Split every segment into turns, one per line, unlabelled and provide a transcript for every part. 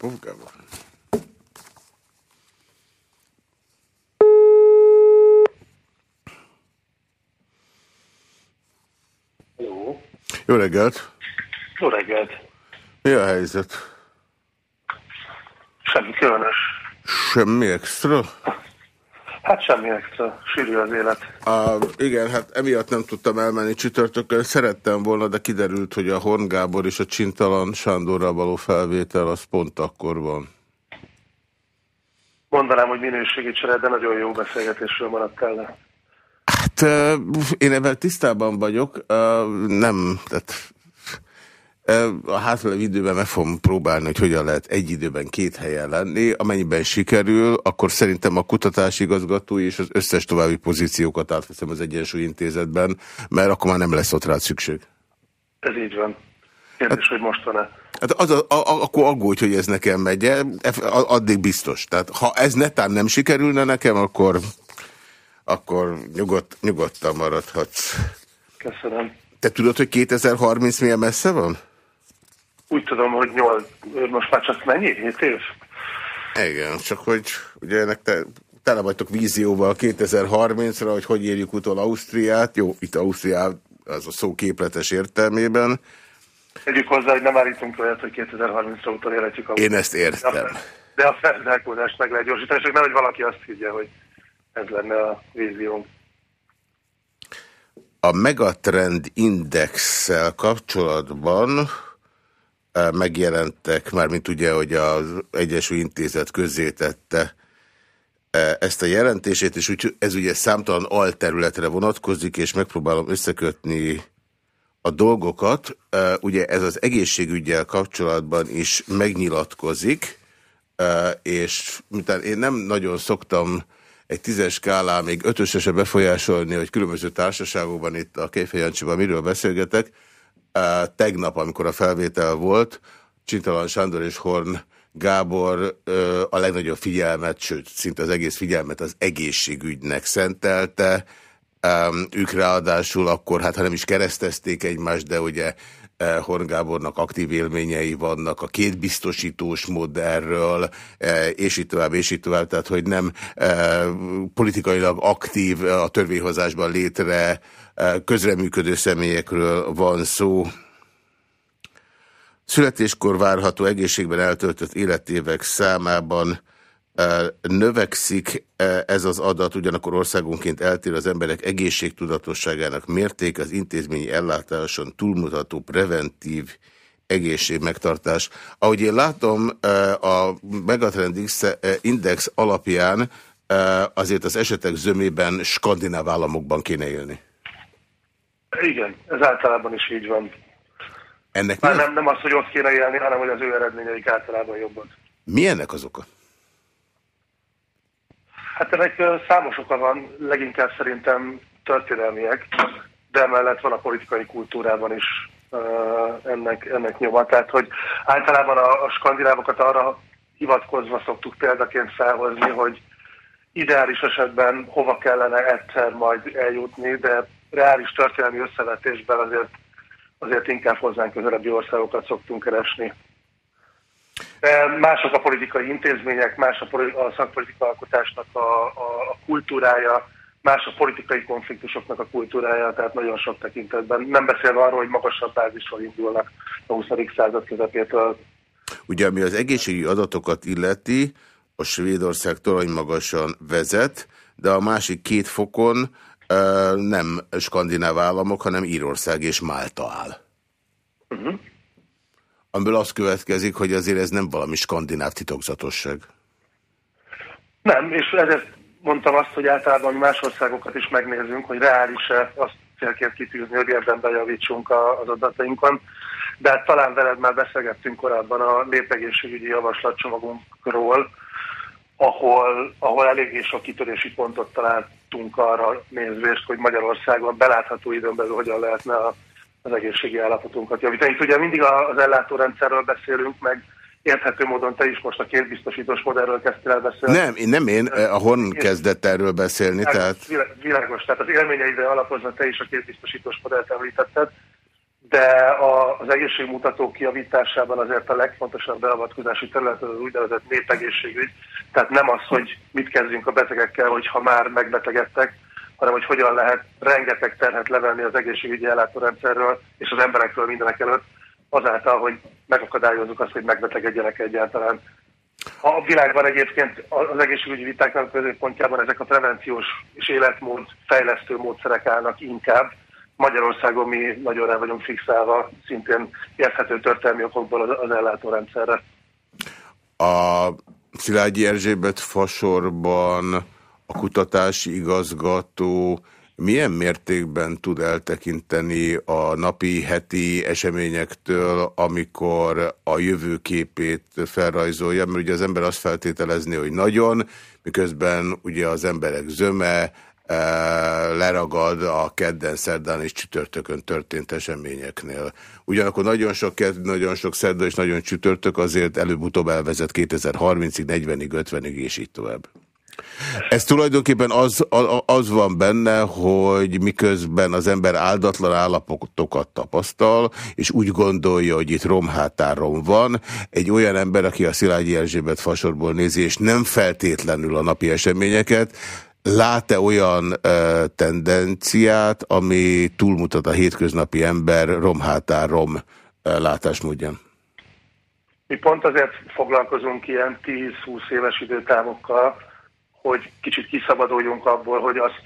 Gábor.
Jó.
Jó reggelt!
Jó reggelt!
Mi a helyzet?
Semmi különös.
Semmi extra?
Hát semmi extra. Sűrű az élet.
A, igen, hát emiatt nem tudtam elmenni csütörtökön. Szerettem volna, de kiderült, hogy a Horn Gábor és a Csintalan Sándorral való felvétel az pont akkor van.
Mondanám, hogy minőségi csere, de nagyon jó beszélgetésről maradtál le.
Hát én ebben tisztában vagyok. Nem, tehát a hátralévő időben meg fogom próbálni, hogy hogyan lehet egy időben két helyen lenni. Amennyiben sikerül, akkor szerintem a kutatási igazgatói és az összes további pozíciókat átveszem az Egyensúly Intézetben, mert akkor már nem lesz ott rá szükség.
Ez így van. Kérdés, hát, hogy most van-e?
Hát az a, a, akkor aggódj, hogy ez nekem megy, e, addig biztos. Tehát ha ez netán nem sikerülne nekem, akkor, akkor nyugodt, nyugodtan maradhatsz.
Köszönöm.
Te tudod, hogy 2030 milyen messze van?
Úgy tudom, hogy 8, most már csak mennyi? 7 év?
Igen, csak hogy ugye ennek te, tele vagytok vízióval 2030-ra, hogy hogy érjük utol Ausztriát. Jó, itt Ausztriát az a szó képletes értelmében.
Tegyük hozzá, hogy nem állítunk olyat, hogy 2030-ra utolérhetjük
a... Én ezt értem.
De a felzárkózást meg lehet gyorsítani, csak nehogy valaki azt higgye, hogy ez lenne a víziónk.
A Megatrend Index-szel kapcsolatban megjelentek, mármint ugye, hogy az Egyesült Intézet közzétette ezt a jelentését, és úgy, ez ugye számtalan alterületre vonatkozik, és megpróbálom összekötni a dolgokat. Ugye ez az egészségügyel kapcsolatban is megnyilatkozik, és miután én nem nagyon szoktam egy tízes skálán még ötösre befolyásolni, hogy különböző társaságokban itt a Kéfejancsiban miről beszélgetek, tegnap, amikor a felvétel volt, Csintalan Sándor és Horn Gábor a legnagyobb figyelmet, sőt, szinte az egész figyelmet az egészségügynek szentelte. Ők ráadásul akkor, hát ha nem is keresztezték egymást, de ugye Horn Gábornak aktív élményei vannak a két biztosítós modellről, és így tovább, és így tovább, tehát hogy nem politikailag aktív a törvényhozásban létre közreműködő személyekről van szó. Születéskor várható egészségben eltöltött életévek számában növekszik ez az adat, ugyanakkor országonként eltér az emberek egészségtudatosságának mérték, az intézményi ellátáson túlmutató preventív egészségmegtartás. Ahogy én látom, a Megatrend Index alapján azért az esetek zömében skandináv államokban kéne élni.
Igen, ez általában is így van.
Ennek
Már nem, nem az, hogy ott kéne élni, hanem hogy az ő eredményeik általában jobbak.
Mi ennek az oka?
Hát ennek számos oka van, leginkább szerintem történelmiek, de emellett van a politikai kultúrában is ennek, ennek nyoma. Tehát, hogy általában a, a skandinávokat arra hivatkozva szoktuk példaként felhozni, hogy ideális esetben hova kellene egyszer majd eljutni, de reális történelmi összevetésben azért, azért inkább hozzánk közelebbi országokat szoktunk keresni. Mások a politikai intézmények, más a, a szakpolitika alkotásnak a, a, a kultúrája, más a politikai konfliktusoknak a kultúrája, tehát nagyon sok tekintetben. Nem beszélve arról, hogy magasabb bázisról indulnak a 20. század közepétől.
Ugye, ami az egészségügyi adatokat illeti, a Svédország torony magasan vezet, de a másik két fokon nem skandináv államok, hanem Írország és Málta áll. Uh mhm. -huh. Amiből az következik, hogy azért ez nem valami skandináv titokzatosság.
Nem, és ezért mondtam azt, hogy általában más országokat is megnézünk, hogy reális-e azt célként kitűzni, hogy érdemben javítsunk az adatainkon. De hát talán veled már beszélgettünk korábban a népegészségügyi javaslatcsomagunkról, ahol, ahol eléggé sok kitörési pontot találtunk arra nézvést, hogy Magyarországon belátható időn belül hogyan lehetne a, az egészségi állapotunkat javítani. Itt ugye mindig az ellátórendszerről beszélünk, meg érthető módon te is most a két biztosítós modellről kezdtél el beszélni.
Nem, én nem én, a Horn kezdett erről beszélni, tehát...
Világos, tehát az élményeidre alapozva te is a két biztosítós modellt említetted. de az egészségmutatók kiavításában azért a legfontosabb beavatkozási terület az úgynevezett népegészségügy. Tehát nem az, hogy mit kezdjünk a betegekkel, hogyha már megbetegedtek, hanem hogy hogyan lehet rengeteg terhet levenni az egészségügyi ellátórendszerről és az emberekről mindenek előtt, azáltal, hogy megakadályozzuk azt, hogy megbetegedjenek egyáltalán. A világban egyébként az egészségügyi vitáknak középpontjában ezek a prevenciós és életmód fejlesztő módszerek állnak inkább. Magyarországon mi nagyon rá vagyunk fixálva, szintén érthető történelmi okokból az ellátórendszerre.
A Szilágyi Erzsébet fasorban a kutatási igazgató milyen mértékben tud eltekinteni a napi, heti eseményektől, amikor a jövőképét felrajzolja, mert ugye az ember azt feltételezni, hogy nagyon, miközben ugye az emberek zöme e, leragad a kedden, szerdán és csütörtökön történt eseményeknél. Ugyanakkor nagyon sok, nagyon sok szerda és nagyon csütörtök azért előbb-utóbb elvezet 2030-ig, 40-ig, 50-ig és így tovább. Ez tulajdonképpen az, az van benne, hogy miközben az ember áldatlan állapotokat tapasztal, és úgy gondolja, hogy itt romhátáron van, egy olyan ember, aki a Szilágyi Erzsébet fasorból nézi, és nem feltétlenül a napi eseményeket, lát-e olyan ö, tendenciát, ami túlmutat a hétköznapi ember romhátárom látásmódján?
Mi pont azért foglalkozunk ilyen 10-20 éves időtávokkal, hogy kicsit kiszabaduljunk abból, hogy azt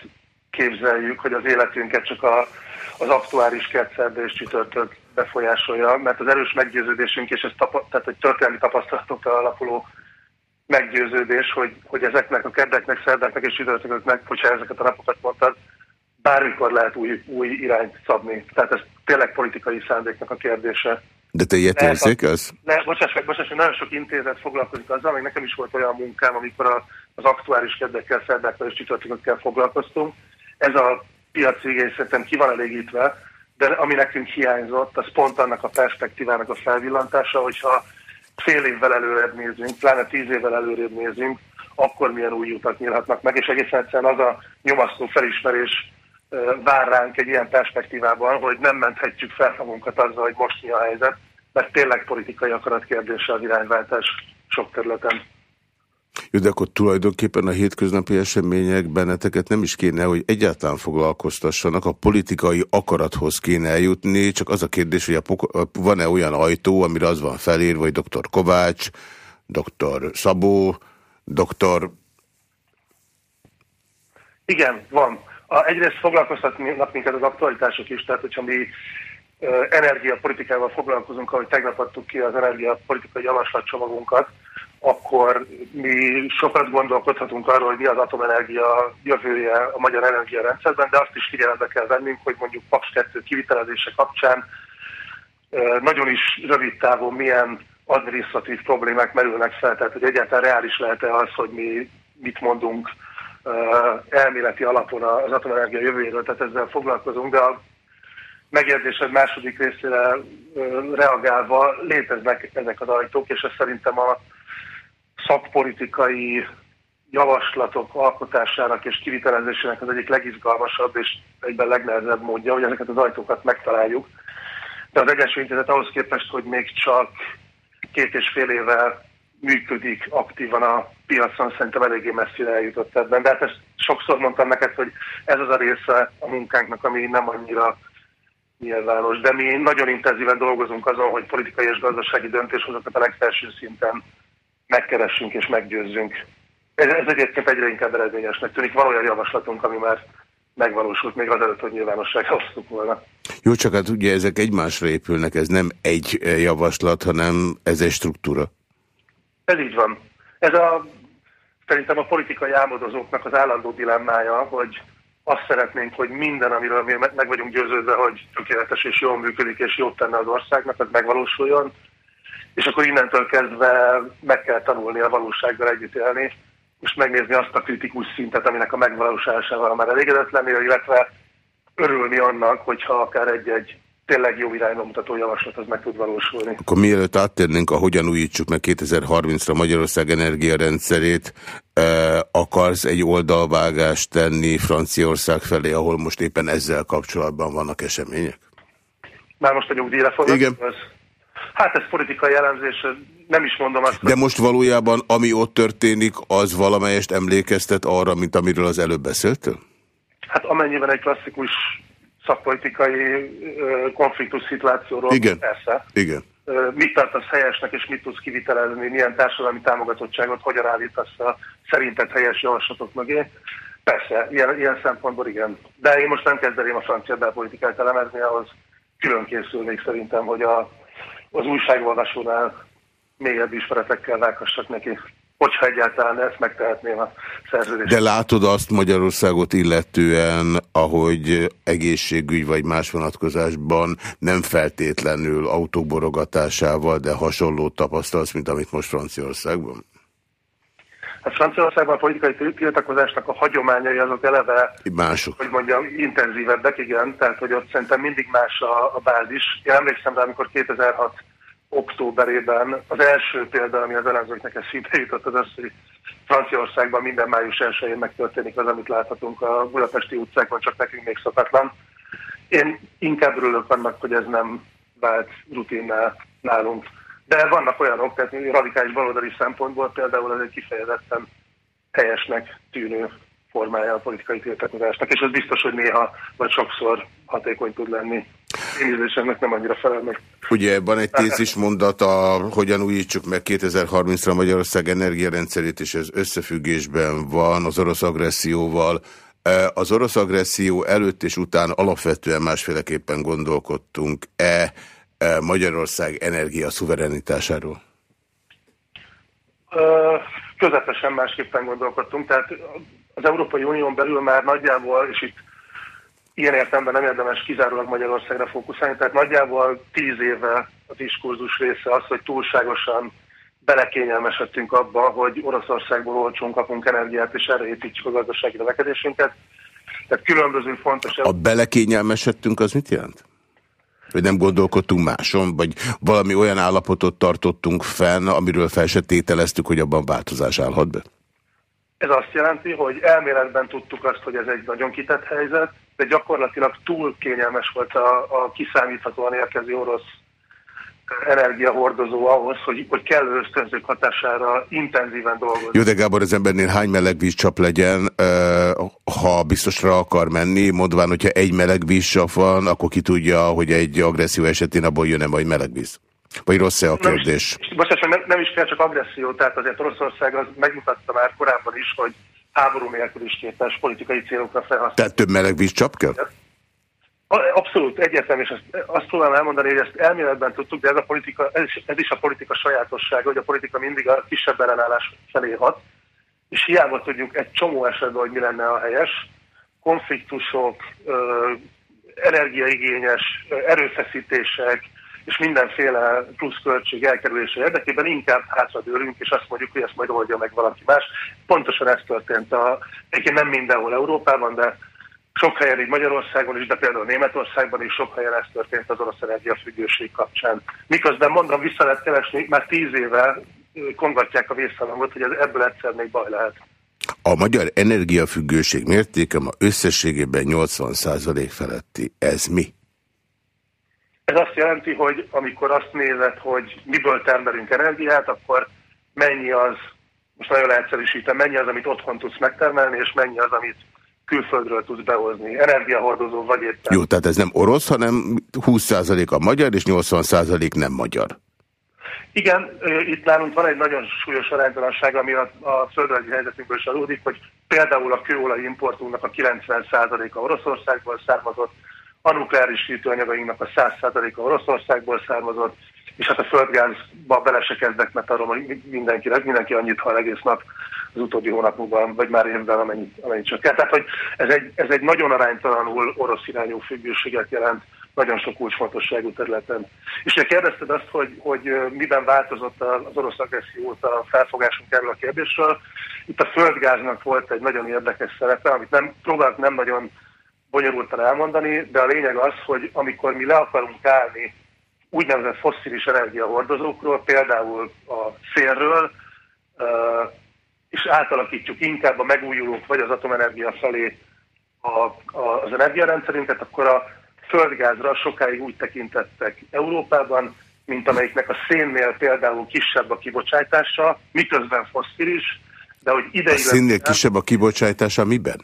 képzeljük, hogy az életünket csak a, az aktuális kedszerbe és csütörtök befolyásolja, mert az erős meggyőződésünk, és ez tapa, tehát egy történelmi tapasztalatokra alapuló meggyőződés, hogy, hogy ezeknek a kedveknek, szerdeknek és csütörtököknek, hogyha ezeket a napokat mondtad, bármikor lehet új, új irányt szabni. Tehát ez tényleg politikai szándéknak a kérdése.
De te ilyet érzékelsz?
Ne, bocsáss meg, bocsáss meg, nagyon sok intézet foglalkozik azzal, még nekem is volt olyan munkám, amikor a, az aktuális kedvekkel, szerdekkel és csütörtökökkel foglalkoztunk. Ez a piac végén szerintem ki van elégítve, de ami nekünk hiányzott, az pont annak a perspektívának a felvillantása, hogyha fél évvel előrébb nézünk, pláne tíz évvel előrébb nézünk, akkor milyen új utak nyílhatnak meg, és egészen egyszerűen az a nyomasztó felismerés vár ránk egy ilyen perspektívában, hogy nem menthetjük fel magunkat azzal, hogy most mi a helyzet, mert tényleg politikai akarat kérdése az irányváltás sok területen.
Jó, de akkor tulajdonképpen a hétköznapi események benneteket nem is kéne, hogy egyáltalán foglalkoztassanak, a politikai akarathoz kéne eljutni, csak az a kérdés, hogy van-e olyan ajtó, amire az van felírva, hogy dr. Kovács, dr. Szabó, dr.
Igen, van. A, egyrészt foglalkoztatnak minket az aktualitások is, tehát hogyha mi energiapolitikával foglalkozunk, ahogy tegnap adtuk ki az energiapolitikai javaslatcsomagunkat, akkor mi sokat gondolkodhatunk arról, hogy mi az atomenergia jövője a magyar energiarendszerben, de azt is figyelembe kell vennünk, hogy mondjuk Paks 2 kivitelezése kapcsán nagyon is rövid távon milyen adminisztratív problémák merülnek fel, tehát hogy egyáltalán reális lehet-e az, hogy mi mit mondunk elméleti alapon az atomenergia jövőjéről, tehát ezzel foglalkozunk, de a megérzésed második részére reagálva léteznek ezek az ajtók, és ez szerintem a szakpolitikai javaslatok alkotásának és kivitelezésének az egyik legizgalmasabb és egyben legnehezebb módja, hogy ezeket az ajtókat megtaláljuk. De az Egyesült Intézet ahhoz képest, hogy még csak két és fél éve működik aktívan a piacon, szerintem eléggé messzire eljutott ebben. De hát ezt sokszor mondtam neked, hogy ez az a része a munkánknak, ami nem annyira nyilvános. De mi nagyon intenzíven dolgozunk azon, hogy politikai és gazdasági döntéshozókat a legfelső szinten megkeressünk és meggyőzzünk. Ez, ez egyébként egyre inkább eredményesnek tűnik. Van olyan javaslatunk, ami már megvalósult még azelőtt, hogy nyilvánosságra hoztuk volna.
Jó, csak hát ugye ezek egymásra épülnek, ez nem egy javaslat, hanem ez egy struktúra.
Ez így van. Ez a, szerintem a politikai álmodozóknak az állandó dilemmája, hogy azt szeretnénk, hogy minden, amiről mi meg vagyunk győződve, hogy tökéletes és jól működik és jót tenne az országnak, az megvalósuljon, és akkor innentől kezdve meg kell tanulni a valósággal együtt élni, és megnézni azt a kritikus szintet, aminek a megvalósításával már elégedett illetve örülni annak, hogyha akár egy-egy tényleg jó irányba mutató javaslat az meg tud valósulni.
Akkor mielőtt áttérnénk a hogyan újítsuk meg 2030-ra Magyarország energiarendszerét, eh, akarsz egy oldalvágást tenni Franciaország felé, ahol most éppen ezzel kapcsolatban vannak események?
Már most a nyugdíjra fogok. Igen. Az, hát ez politikai jellemzés, nem is mondom azt.
De most valójában, ami ott történik, az valamelyest emlékeztet arra, mint amiről az előbb beszéltél?
Hát amennyiben egy klasszikus szakpolitikai konfliktus szituációról
Igen.
persze.
Igen.
Mit tartasz helyesnek, és mit tudsz kivitelezni, milyen társadalmi támogatottságot, hogyan állítasz a szerinted helyes javaslatok mögé. Persze, ilyen, ilyen szempontból igen. De én most nem kezdeném a francia belpolitikát elemezni, ahhoz külön készülnék szerintem, hogy a, az újságolvasónál mélyebb ismeretekkel vághassak neki hogyha egyáltalán ezt megtehetném a szerződést.
De látod azt Magyarországot illetően, ahogy egészségügy vagy más vonatkozásban nem feltétlenül autók borogatásával, de hasonló tapasztalsz, mint amit most Franciaországban?
Hát Franciaországban a politikai tiltakozásnak a hagyományai azok eleve,
Mások.
hogy mondjam, intenzívebbek, igen, tehát hogy ott szerintem mindig más a, a bázis. Én emlékszem rá, amikor 2006 októberében az első példa, ami az ellenzőknek eszébe jutott, az az, hogy Franciaországban minden május 1-én megtörténik az, amit láthatunk a budapesti utcákon, csak nekünk még szokatlan. Én inkább örülök annak, hogy ez nem vált rutinnál nálunk. De vannak olyanok, tehát radikális baloldali szempontból például ez egy kifejezetten helyesnek tűnő formája a politikai tiltakozásnak, és ez biztos, hogy néha vagy sokszor hatékony tud lenni. Én ízlésemnek nem annyira felel meg.
Ugye van egy tézis mondata, hogyan újítsuk meg 2030-ra Magyarország energiarendszerét, és ez összefüggésben van az orosz agresszióval. Az orosz agresszió előtt és után alapvetően másféleképpen gondolkodtunk-e Magyarország energia szuverenitásáról?
Közepesen másképpen gondolkodtunk, tehát az Európai Unión belül már nagyjából, és itt ilyen értelemben nem érdemes kizárólag Magyarországra fókuszálni, tehát nagyjából tíz éve a diskurzus része az, hogy túlságosan belekényelmesedtünk abba, hogy Oroszországból olcsón kapunk energiát, és erre építjük a gazdasági növekedésünket. Tehát különböző fontos...
A belekényelmesedtünk az mit jelent? Hogy nem gondolkodtunk máson, vagy valami olyan állapotot tartottunk fenn, amiről fel se tételeztük, hogy abban változás állhat be?
Ez azt jelenti, hogy elméletben tudtuk azt, hogy ez egy nagyon kitett helyzet, de gyakorlatilag túl kényelmes volt a, a kiszámíthatóan érkező orosz energiahordozó ahhoz, hogy, hogy kellő ösztönzők hatására intenzíven dolgozni.
Jó, de Gábor, az embernél hány meleg vízcsap legyen, ha biztosra akar menni, mondván, hogyha egy meleg vízcsap van, akkor ki tudja, hogy egy agresszió esetén abból jön-e majd meleg víz? Vagy rossz-e a kérdés?
Nem is, nem, nem is kell csak agresszió, tehát azért Oroszország az megmutatta már korábban is, hogy háború nélkül is képes politikai célokra felhasználni.
Tehát több meleg víz csap kell?
Abszolút, egyértelmű, és azt, azt tudom elmondani, hogy ezt elméletben tudtuk, de ez, a politika, ez, is, ez is a politika sajátossága, hogy a politika mindig a kisebb ellenállás felé hat, és hiába tudjuk egy csomó esetben, hogy mi lenne a helyes, konfliktusok, energiaigényes erőfeszítések, és mindenféle pluszköltség elkerülése érdekében inkább hátradőlünk, és azt mondjuk, hogy ezt majd oldja meg valaki más. Pontosan ez történt. A, egyébként nem mindenhol Európában, de sok helyen, így Magyarországon is, de például Németországban is sok helyen ez történt az orosz energiafüggőség kapcsán. Miközben mondom, vissza lehet keresni, már tíz éve kongatják a vészhalangot, hogy ez ebből egyszer még baj lehet.
A magyar energiafüggőség mértéke ma összességében 80% feletti. Ez mi?
Ez azt jelenti, hogy amikor azt nézed, hogy miből termelünk energiát, akkor mennyi az, most nagyon leegyszerűsítem, mennyi az, amit otthon tudsz megtermelni, és mennyi az, amit külföldről tudsz behozni. Energiahordozó vagy éppen.
Jó, tehát ez nem orosz, hanem 20% a magyar, és 80% nem magyar.
Igen, itt nálunk van egy nagyon súlyos aránytalanság, ami a, a földrajzi helyzetünkből is adódik, hogy például a kőolaj importunknak a 90%-a Oroszországból származott, a nukleáris hűtőanyagainknak a 100%-a Oroszországból származott, és hát a földgázba bele se kezdek, mert arról mindenki, mindenki annyit hall egész nap az utóbbi hónapokban, vagy már évben, amennyit, amennyit csökkent. Tehát, hogy ez egy, ez egy nagyon aránytalanul orosz irányú függőséget jelent nagyon sok kulcsfontosságú területen. És ugye kérdezted azt, hogy, hogy miben változott az orosz agresszió a felfogásunk erről a kérdésről. Itt a földgáznak volt egy nagyon érdekes szerepe, amit nem, próbált nem nagyon bonyolultan elmondani, de a lényeg az, hogy amikor mi le akarunk állni úgynevezett fosszilis energiahordozókról, például a szélről, és átalakítjuk inkább a megújulók vagy az atomenergia felé az energiarendszerünket, akkor a földgázra sokáig úgy tekintettek Európában, mint amelyiknek a szénnél például kisebb a kibocsátása, miközben fosszilis, de hogy idei... A
szénnél kisebb a kibocsátása miben?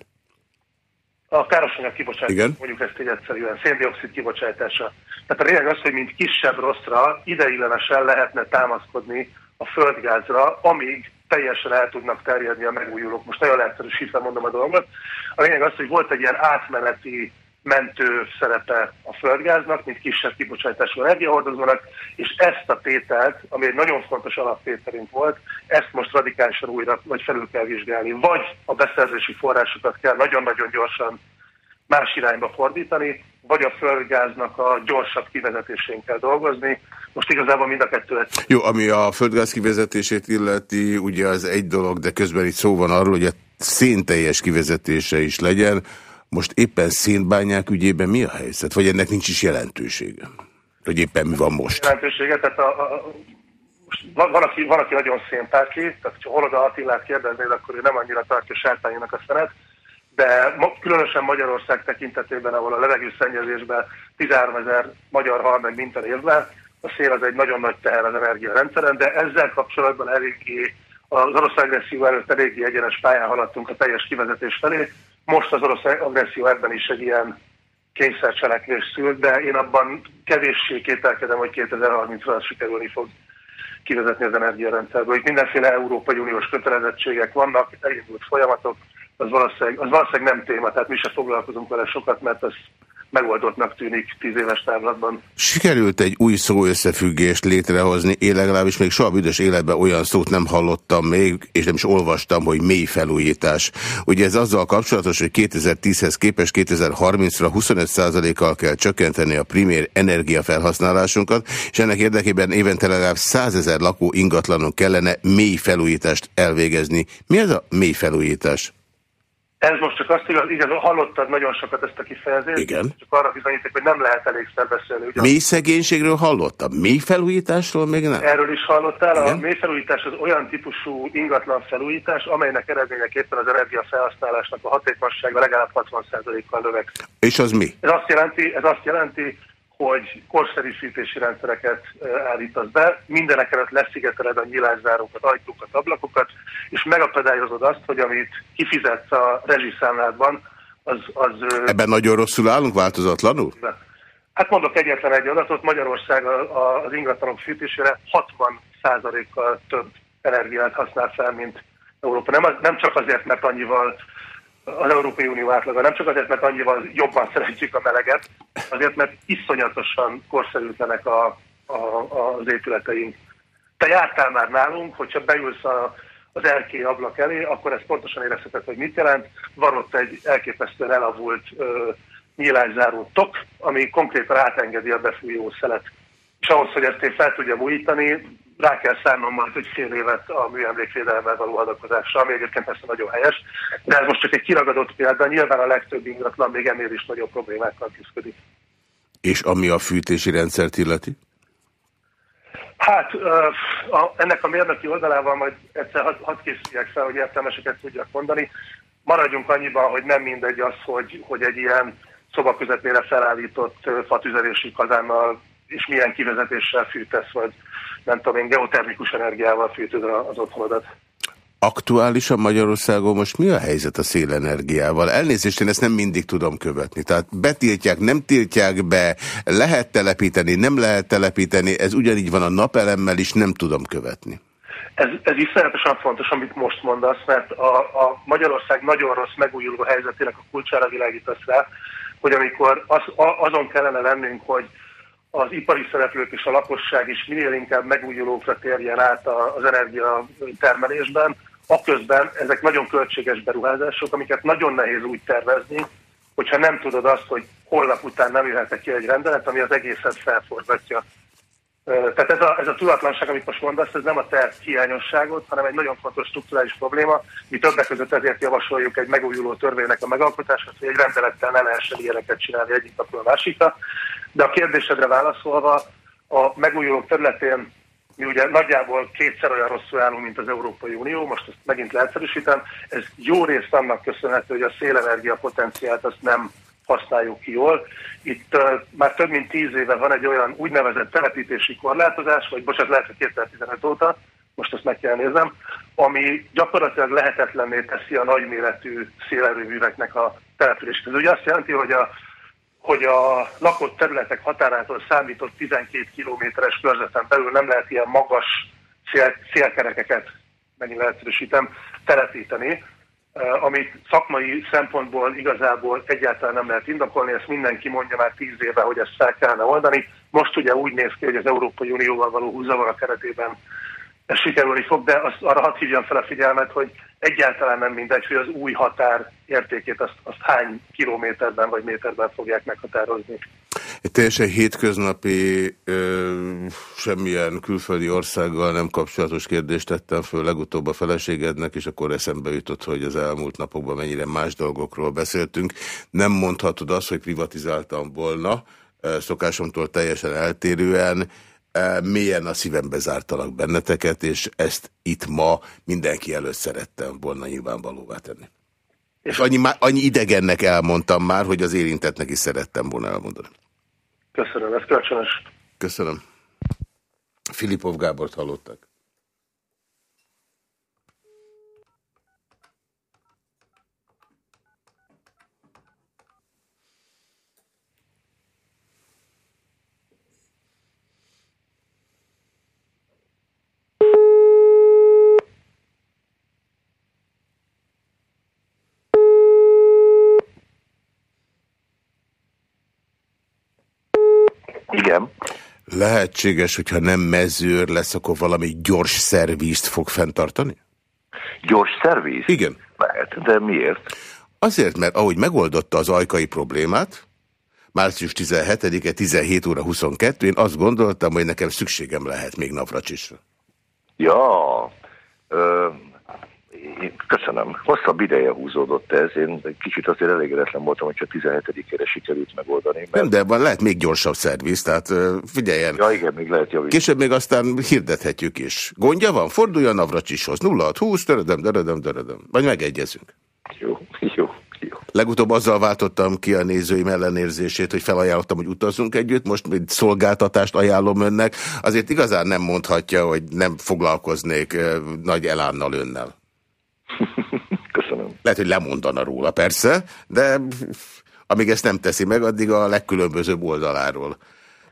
A károsanyag kibocsátása, Igen? mondjuk ezt egy egyszerűen, széndiokszid kibocsátása. Tehát a lényeg az, hogy mint kisebb rosszra ideiglenesen lehetne támaszkodni a földgázra, amíg teljesen el tudnak terjedni a megújulók. Most nagyon leegyszerűsítve mondom a dolgot. A lényeg az, hogy volt egy ilyen átmeneti mentő szerepe a földgáznak, mint kisebb kibocsátású energiahordozónak, és ezt a tételt, ami egy nagyon fontos alaptételünk volt, ezt most radikálisan újra vagy felül kell vizsgálni. Vagy a beszerzési forrásokat kell nagyon-nagyon gyorsan más irányba fordítani, vagy a földgáznak a gyorsabb kivezetésén kell dolgozni. Most igazából mind a kettő
Jó, ami a földgáz kivezetését illeti, ugye az egy dolog, de közben itt szó van arról, hogy a szénteljes kivezetése is legyen. Most éppen szénbányák ügyében mi a helyzet? Vagy ennek nincs is jelentősége? Hogy éppen mi van most?
Jelentősége, tehát a, a, most van, van, aki, van, aki nagyon szénpárti, tehát ha Holoda Attilát kérdeznéd, akkor ő nem annyira tartja sártányának a szenet, de különösen Magyarország tekintetében, ahol a levegőszennyezésben 13 ezer magyar hal meg minden évben, a szél az egy nagyon nagy teher az energiarendszeren, de ezzel kapcsolatban eléggé az orosz agresszió előtt eléggé egyenes pályán haladtunk a teljes kivezetés felé. Most az orosz agresszió ebben is egy ilyen kényszercselekvés szült, de én abban kevéssé kételkedem, hogy 2030-ra sikerülni fog kivezetni az energiarendszerből. Itt mindenféle Európai Uniós kötelezettségek vannak, elindult folyamatok, az valószínűleg, az valószínűleg nem téma, tehát mi se foglalkozunk vele sokat, mert ez megoldottnak tűnik tíz éves távlatban.
Sikerült egy új szó összefüggést létrehozni, én legalábbis még soha büdös életben olyan szót nem hallottam még, és nem is olvastam, hogy mély felújítás. Ugye ez azzal kapcsolatos, hogy 2010-hez képest 2030-ra 25%-kal kell csökkenteni a primér energiafelhasználásunkat, és ennek érdekében évente legalább 100 ezer lakó ingatlanunk kellene mély felújítást elvégezni. Mi ez a mély felújítás?
Ez most csak azt igaz, igen, hallottad nagyon sokat ezt a kifejezést.
Igen.
Csak arra bizonyíték, hogy nem lehet elégszer beszélni.
Ugyan... Mély szegénységről hallottam, mély felújításról még nem?
Erről is hallottál. Igen? A mély felújítás az olyan típusú ingatlan felújítás, amelynek eredményeképpen az energiafelhasználásnak a hatékonysága legalább 60%-kal növekszik.
És az mi?
Ez azt jelenti, ez azt jelenti hogy korszerűsítési rendszereket állítasz be, mindenek előtt leszigeteled a nyílászárókat, ajtókat, ablakokat, és megakadályozod azt, hogy amit kifizetsz a rezsiszámládban, az... az
Ebben nagyon rosszul állunk, változatlanul?
Hát mondok egyetlen egy adatot, Magyarország az ingatlanok fűtésére 60%-kal több energiát használ fel, mint Európa. Nem, nem csak azért, mert annyival az Európai Unió átlaga. Nem csak azért, mert annyival jobban szeretjük a meleget, azért, mert iszonyatosan korszerűtlenek a, a, az épületeink. Te jártál már nálunk, hogyha beülsz a, az erkély ablak elé, akkor ez pontosan érezheted, hogy mit jelent. Van ott egy elképesztően elavult ö, nyílászáró tok, ami konkrétan átengedi a befújó szelet. És ahhoz, hogy ezt én fel tudjam újítani, rá kell szánnom majd, hogy fél évet a műemlékvédelemmel való adakozásra, ami egyébként persze nagyon helyes, de ez most csak egy kiragadott példa, nyilván a legtöbb ingatlan még ennél is nagyobb problémákkal küzdik.
És ami a fűtési rendszert illeti?
Hát a, ennek a mérnöki oldalával majd egyszer hadd had készüljek fel, hogy értelmeseket tudjak mondani. Maradjunk annyiban, hogy nem mindegy az, hogy, hogy egy ilyen szoba közepére felállított fatüzelési kazánnal és milyen kivezetéssel fűtesz, vagy nem tudom én, geotermikus energiával fűtöd az otthonodat.
Aktuálisan Magyarországon most mi a helyzet a szélenergiával? Elnézést, én ezt nem mindig tudom követni. Tehát betiltják, nem tiltják be, lehet telepíteni, nem lehet telepíteni, ez ugyanígy van a napelemmel is, nem tudom követni.
Ez, ez iszonyatosan fontos, amit most mondasz, mert a, a Magyarország nagyon rossz megújuló helyzetének a kulcsára világítasz rá, hogy amikor az, a, azon kellene lennünk, hogy az ipari szereplők és a lakosság is minél inkább megújulókra térjen át az energiatermelésben, aközben ezek nagyon költséges beruházások, amiket nagyon nehéz úgy tervezni, hogyha nem tudod azt, hogy holnap után nem jöhet ki egy rendelet, ami az egészet felforgatja. Tehát ez a, ez a tudatlanság, amit most mondasz, ez nem a te hiányosságot, hanem egy nagyon fontos strukturális probléma. Mi többek között ezért javasoljuk egy megújuló törvénynek a megalkotását, hogy egy rendelettel ne lehessen ilyeneket csinálni egyik napról a másikra. De a kérdésedre válaszolva, a megújulók területén mi ugye nagyjából kétszer olyan rosszul állunk, mint az Európai Unió, most ezt megint leegyszerűsítem, ez jó részt annak köszönhető, hogy a szélenergia potenciált azt nem használjuk ki jól. Itt uh, már több mint tíz éve van egy olyan úgynevezett telepítési korlátozás, vagy bocsánat, lehet, hogy 2015 óta, most ezt meg kell néznem, ami gyakorlatilag lehetetlenné teszi a nagyméretű szélerőműveknek a települését. Ez ugye azt jelenti, hogy a, hogy a lakott területek határától számított 12 kilométeres körzeten belül nem lehet ilyen magas szél, szélkerekeket, mennyi egyszerűsítem, telepíteni, amit szakmai szempontból igazából egyáltalán nem lehet indokolni, ezt mindenki mondja már tíz éve, hogy ezt fel kellene oldani. Most ugye úgy néz ki, hogy az Európai Unióval való húzavar keretében ez sikerülni fog, de azt, arra hadd hívjam fel a figyelmet, hogy egyáltalán nem mindegy, hogy az új határ értékét azt, azt hány kilométerben vagy méterben fogják meghatározni.
Egy teljesen hétköznapi, ö, semmilyen külföldi országgal nem kapcsolatos kérdést tettem föl legutóbb a feleségednek, és akkor eszembe jutott, hogy az elmúlt napokban mennyire más dolgokról beszéltünk. Nem mondhatod azt, hogy privatizáltam volna, szokásomtól teljesen eltérően, mélyen a szívembe zártalak benneteket, és ezt itt ma mindenki előtt szerettem volna nyilvánvalóvá tenni. És annyi, annyi idegennek elmondtam már, hogy az érintettnek is szerettem volna elmondani.
Köszönöm, ez kölcsönös.
Köszönöm. Filipov Gábort hallottak.
Igen.
Lehetséges, hogyha nem mezőr lesz, akkor valami gyors szervízt fog fenntartani?
Gyors szervíz?
Igen.
Lehet, de miért?
Azért, mert ahogy megoldotta az ajkai problémát, március 17-e 17 óra 22, én azt gondoltam, hogy nekem szükségem lehet még Navracsisra.
Ja, ö, Köszönöm. Hosszabb ideje húzódott ez. Én kicsit azért elégedetlen voltam, hogyha 17-ére sikerült megoldani. Mert...
Nem, de van, lehet még gyorsabb szerviz, tehát figyeljen.
Ja, igen, még lehet javítani.
Később még aztán hirdethetjük is. Gondja van? Forduljon Navracsishoz. 0620, dörödöm, dörödöm, dörödöm. Vagy megegyezünk.
Jó, jó. Jó.
Legutóbb azzal váltottam ki a nézőim ellenérzését, hogy felajánlottam, hogy utazunk együtt, most egy szolgáltatást ajánlom önnek. Azért igazán nem mondhatja, hogy nem foglalkoznék nagy elánnal önnel.
Köszönöm.
Lehet, hogy lemondana róla, persze, de amíg ezt nem teszi meg, addig a legkülönbözőbb oldaláról.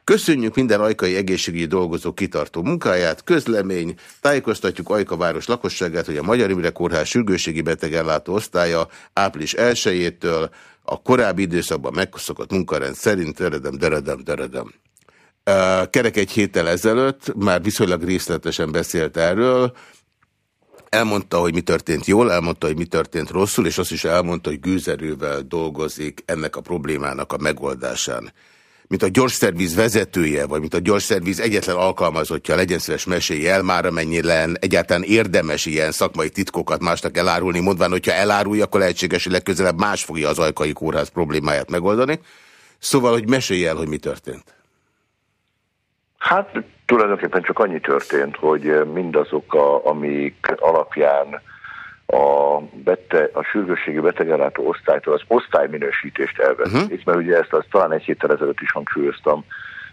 Köszönjük minden ajkai egészségügyi dolgozó kitartó munkáját, közlemény, tájékoztatjuk Ajka város lakosságát, hogy a Magyar Imre Kórház sürgőségi betegellátó osztálya április 1-től a korábbi időszakban megszokott munkarend szerint deredem, deredem, deredem. Kerek egy héttel ezelőtt már viszonylag részletesen beszélt erről, Elmondta, hogy mi történt jól, elmondta, hogy mi történt rosszul, és azt is elmondta, hogy gőzerővel dolgozik ennek a problémának a megoldásán. Mint a gyorszervíz vezetője, vagy mint a gyorszervíz egyetlen alkalmazottja, legyen szíves mesélj el már, amennyire egyáltalán érdemes ilyen szakmai titkokat másnak elárulni, mondván, hogyha elárulja, akkor lehetséges, hogy legközelebb más fogja az ajkai kórház problémáját megoldani. Szóval, hogy mesélj el, hogy mi történt.
Hát tulajdonképpen csak annyi történt, hogy mindazok, a, amik alapján a, bete, a sürgősségi betegellátó osztálytól az osztályminősítést elveszik, uh -huh. mert ugye ezt az talán egy héttel ezelőtt is hangsúlyoztam,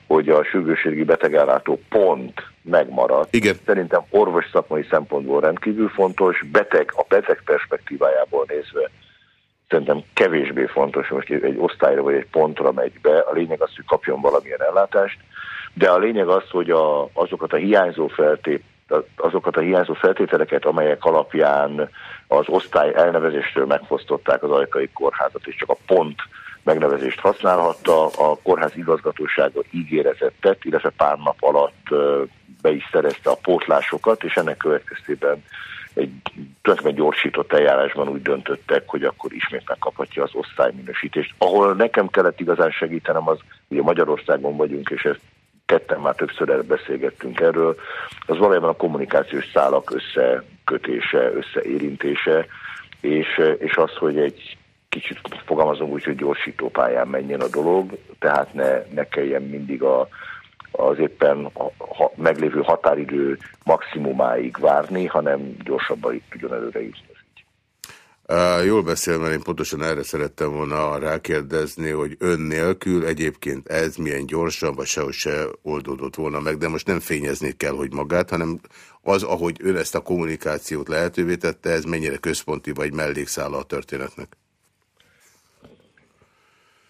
hogy a sürgősségi betegellátó pont megmaradt.
Igen.
Szerintem orvos szakmai szempontból rendkívül fontos, beteg, a beteg perspektívájából nézve szerintem kevésbé fontos, most egy osztályra vagy egy pontra megy be, a lényeg az, hogy kapjon valamilyen ellátást, de a lényeg az, hogy a, azokat a hiányzó feltét, azokat a hiányzó feltételeket, amelyek alapján az osztály elnevezéstől megfosztották az ajkai kórházat, és csak a pont megnevezést használhatta, a kórház igazgatósága ígéretet tett, illetve pár nap alatt be is szerezte a pótlásokat, és ennek következtében egy tulajdonképpen gyorsított eljárásban úgy döntöttek, hogy akkor ismét megkaphatja az osztályminősítést. Ahol nekem kellett igazán segítenem, az ugye Magyarországon vagyunk, és ezt ketten már többször beszélgettünk erről, az valójában a kommunikációs szálak összekötése, összeérintése, és, és az, hogy egy kicsit fogalmazom úgy, hogy gyorsító pályán menjen a dolog, tehát ne, ne kelljen mindig a, az éppen ha, meglévő határidő maximumáig várni, hanem gyorsabban tudjon előre jutni.
Jól beszél, mert én pontosan erre szerettem volna rákérdezni, hogy ön nélkül egyébként ez milyen gyorsan, vagy sehogy se oldódott volna meg, de most nem fényezni kell, hogy magát, hanem az, ahogy ön ezt a kommunikációt lehetővé tette, ez mennyire központi vagy mellékszála a történetnek?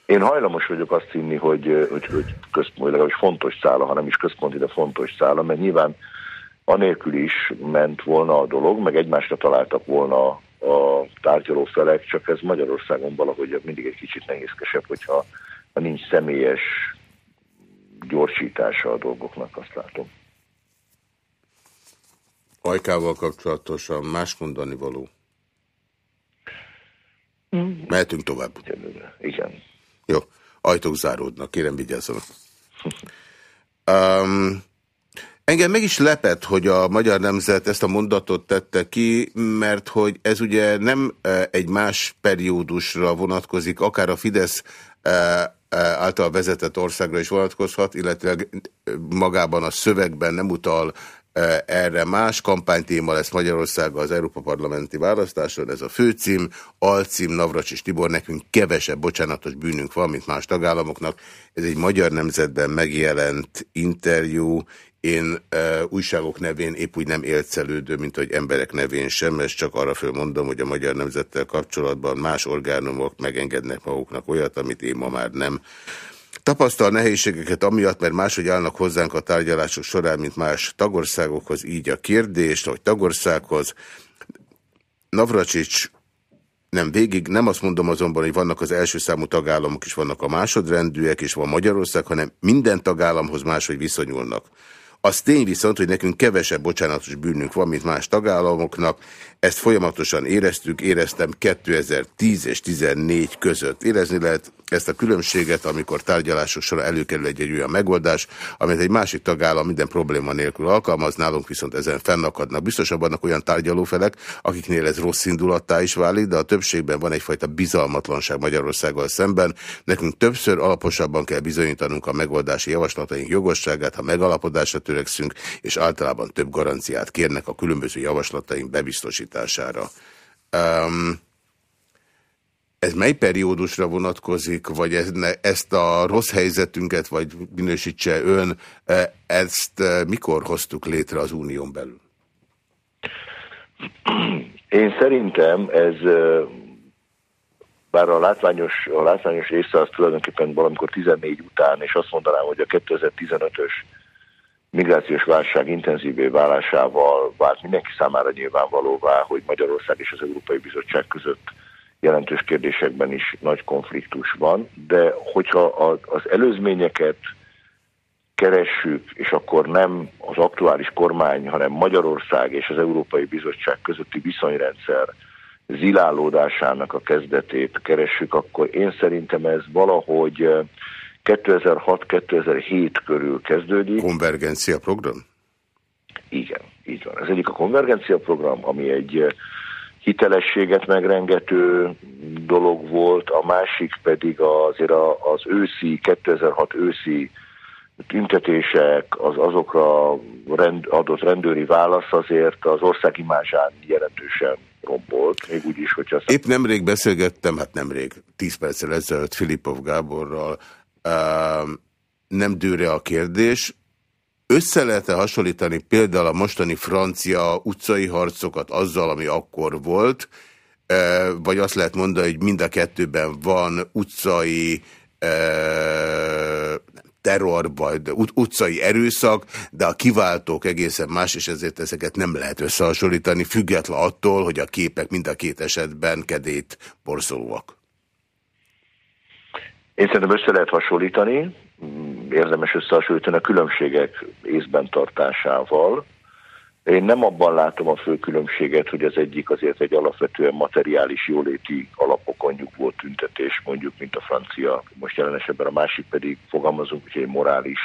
Én hajlamos vagyok azt hinni, hogy, hogy, hogy, központ, legalábbis fontos szála, ha nem is központi, de fontos szála, mert nyilván anélkül is ment volna a dolog, meg egymásra találtak volna a tárgyaló felek, csak ez Magyarországon valahogy mindig egy kicsit nehézkesebb, hogyha ha nincs személyes gyorsítása a dolgoknak, azt látom.
Ajkával kapcsolatosan más mondani való? Mm. Mehetünk tovább.
Igen.
Jó, ajtók záródnak, kérem vigyázzanak. Um, engem meg is lepett, hogy a Magyar Nemzet ezt a mondatot tette ki, mert hogy ez ugye nem e, egy más periódusra vonatkozik, akár a Fidesz e, e, által vezetett országra is vonatkozhat, illetve magában a szövegben nem utal erre más kampánytéma lesz Magyarország az Európa Parlamenti választáson, ez a főcím, alcím Navracsis Tibor, nekünk kevesebb bocsánatos bűnünk van, mint más tagállamoknak. Ez egy magyar nemzetben megjelent interjú, én e, újságok nevén épp úgy nem élcelődő, mint hogy emberek nevén sem, ezt csak arra fölmondom, hogy a magyar nemzettel kapcsolatban más orgánumok megengednek maguknak olyat, amit én ma már nem. Tapasztal nehézségeket amiatt, mert máshogy állnak hozzánk a tárgyalások során, mint más tagországokhoz, így a kérdést, vagy tagországhoz. Navracsics nem végig, nem azt mondom azonban, hogy vannak az első számú tagállamok, és vannak a másodrendűek, és van Magyarország, hanem minden tagállamhoz máshogy viszonyulnak. Az tény viszont, hogy nekünk kevesebb bocsánatos bűnünk van, mint más tagállamoknak. Ezt folyamatosan éreztük, éreztem 2010 és 2014 között. Érezni lehet ezt a különbséget, amikor tárgyalások során előkerül egy, egy olyan megoldás, amit egy másik tagállam minden probléma nélkül alkalmaz, nálunk viszont ezen fennakadnak. Biztosan vannak olyan tárgyalófelek, akiknél ez rossz indulattá is válik, de a többségben van egyfajta bizalmatlanság Magyarországgal szemben. Nekünk többször alaposabban kell bizonyítanunk a megoldási javaslataink jogosságát, ha megalapodásra törekszünk, és általában több garanciát kérnek a különböző javaslataink bebiztosítására. Um, ez mely periódusra vonatkozik, vagy ezt a rossz helyzetünket, vagy minősítse ön, e, ezt e, mikor hoztuk létre az unión belül?
Én szerintem ez, e, bár a látványos, a látványos része az tulajdonképpen valamikor 14 után, és azt mondanám, hogy a 2015-ös migrációs válság intenzívé válásával vált mindenki számára nyilvánvalóvá, hogy Magyarország és az Európai Bizottság között jelentős kérdésekben is nagy konfliktus van, de hogyha az előzményeket keressük, és akkor nem az aktuális kormány, hanem Magyarország és az Európai Bizottság közötti viszonyrendszer zilálódásának a kezdetét keressük, akkor én szerintem ez valahogy 2006-2007 körül kezdődik.
Konvergencia program?
Igen, így van. Ez egyik a konvergencia program, ami egy hitelességet megrengető dolog volt, a másik pedig azért az őszi, 2006 őszi tüntetések, az azokra rend, adott rendőri válasz azért az ország imázsán jelentősen rombolt, még úgy is, hogyha...
Épp nemrég beszélgettem, hát nemrég, 10 perccel ezelőtt Filipov Gáborral, nem dőre a kérdés, össze lehet -e hasonlítani például a mostani francia utcai harcokat azzal, ami akkor volt, vagy azt lehet mondani, hogy mind a kettőben van utcai terror, vagy utcai erőszak, de a kiváltók egészen más, és ezért ezeket nem lehet összehasonlítani, független attól, hogy a képek mind a két esetben kedét porszolóak.
Én szerintem össze lehet hasonlítani, érdemes összehasonlítani a különbségek észben tartásával. Én nem abban látom a fő különbséget, hogy az egyik azért egy alapvetően materiális jóléti alapokon nyugvó tüntetés, mondjuk, mint a francia, most jelen esetben a másik pedig fogalmazunk, hogy egy morális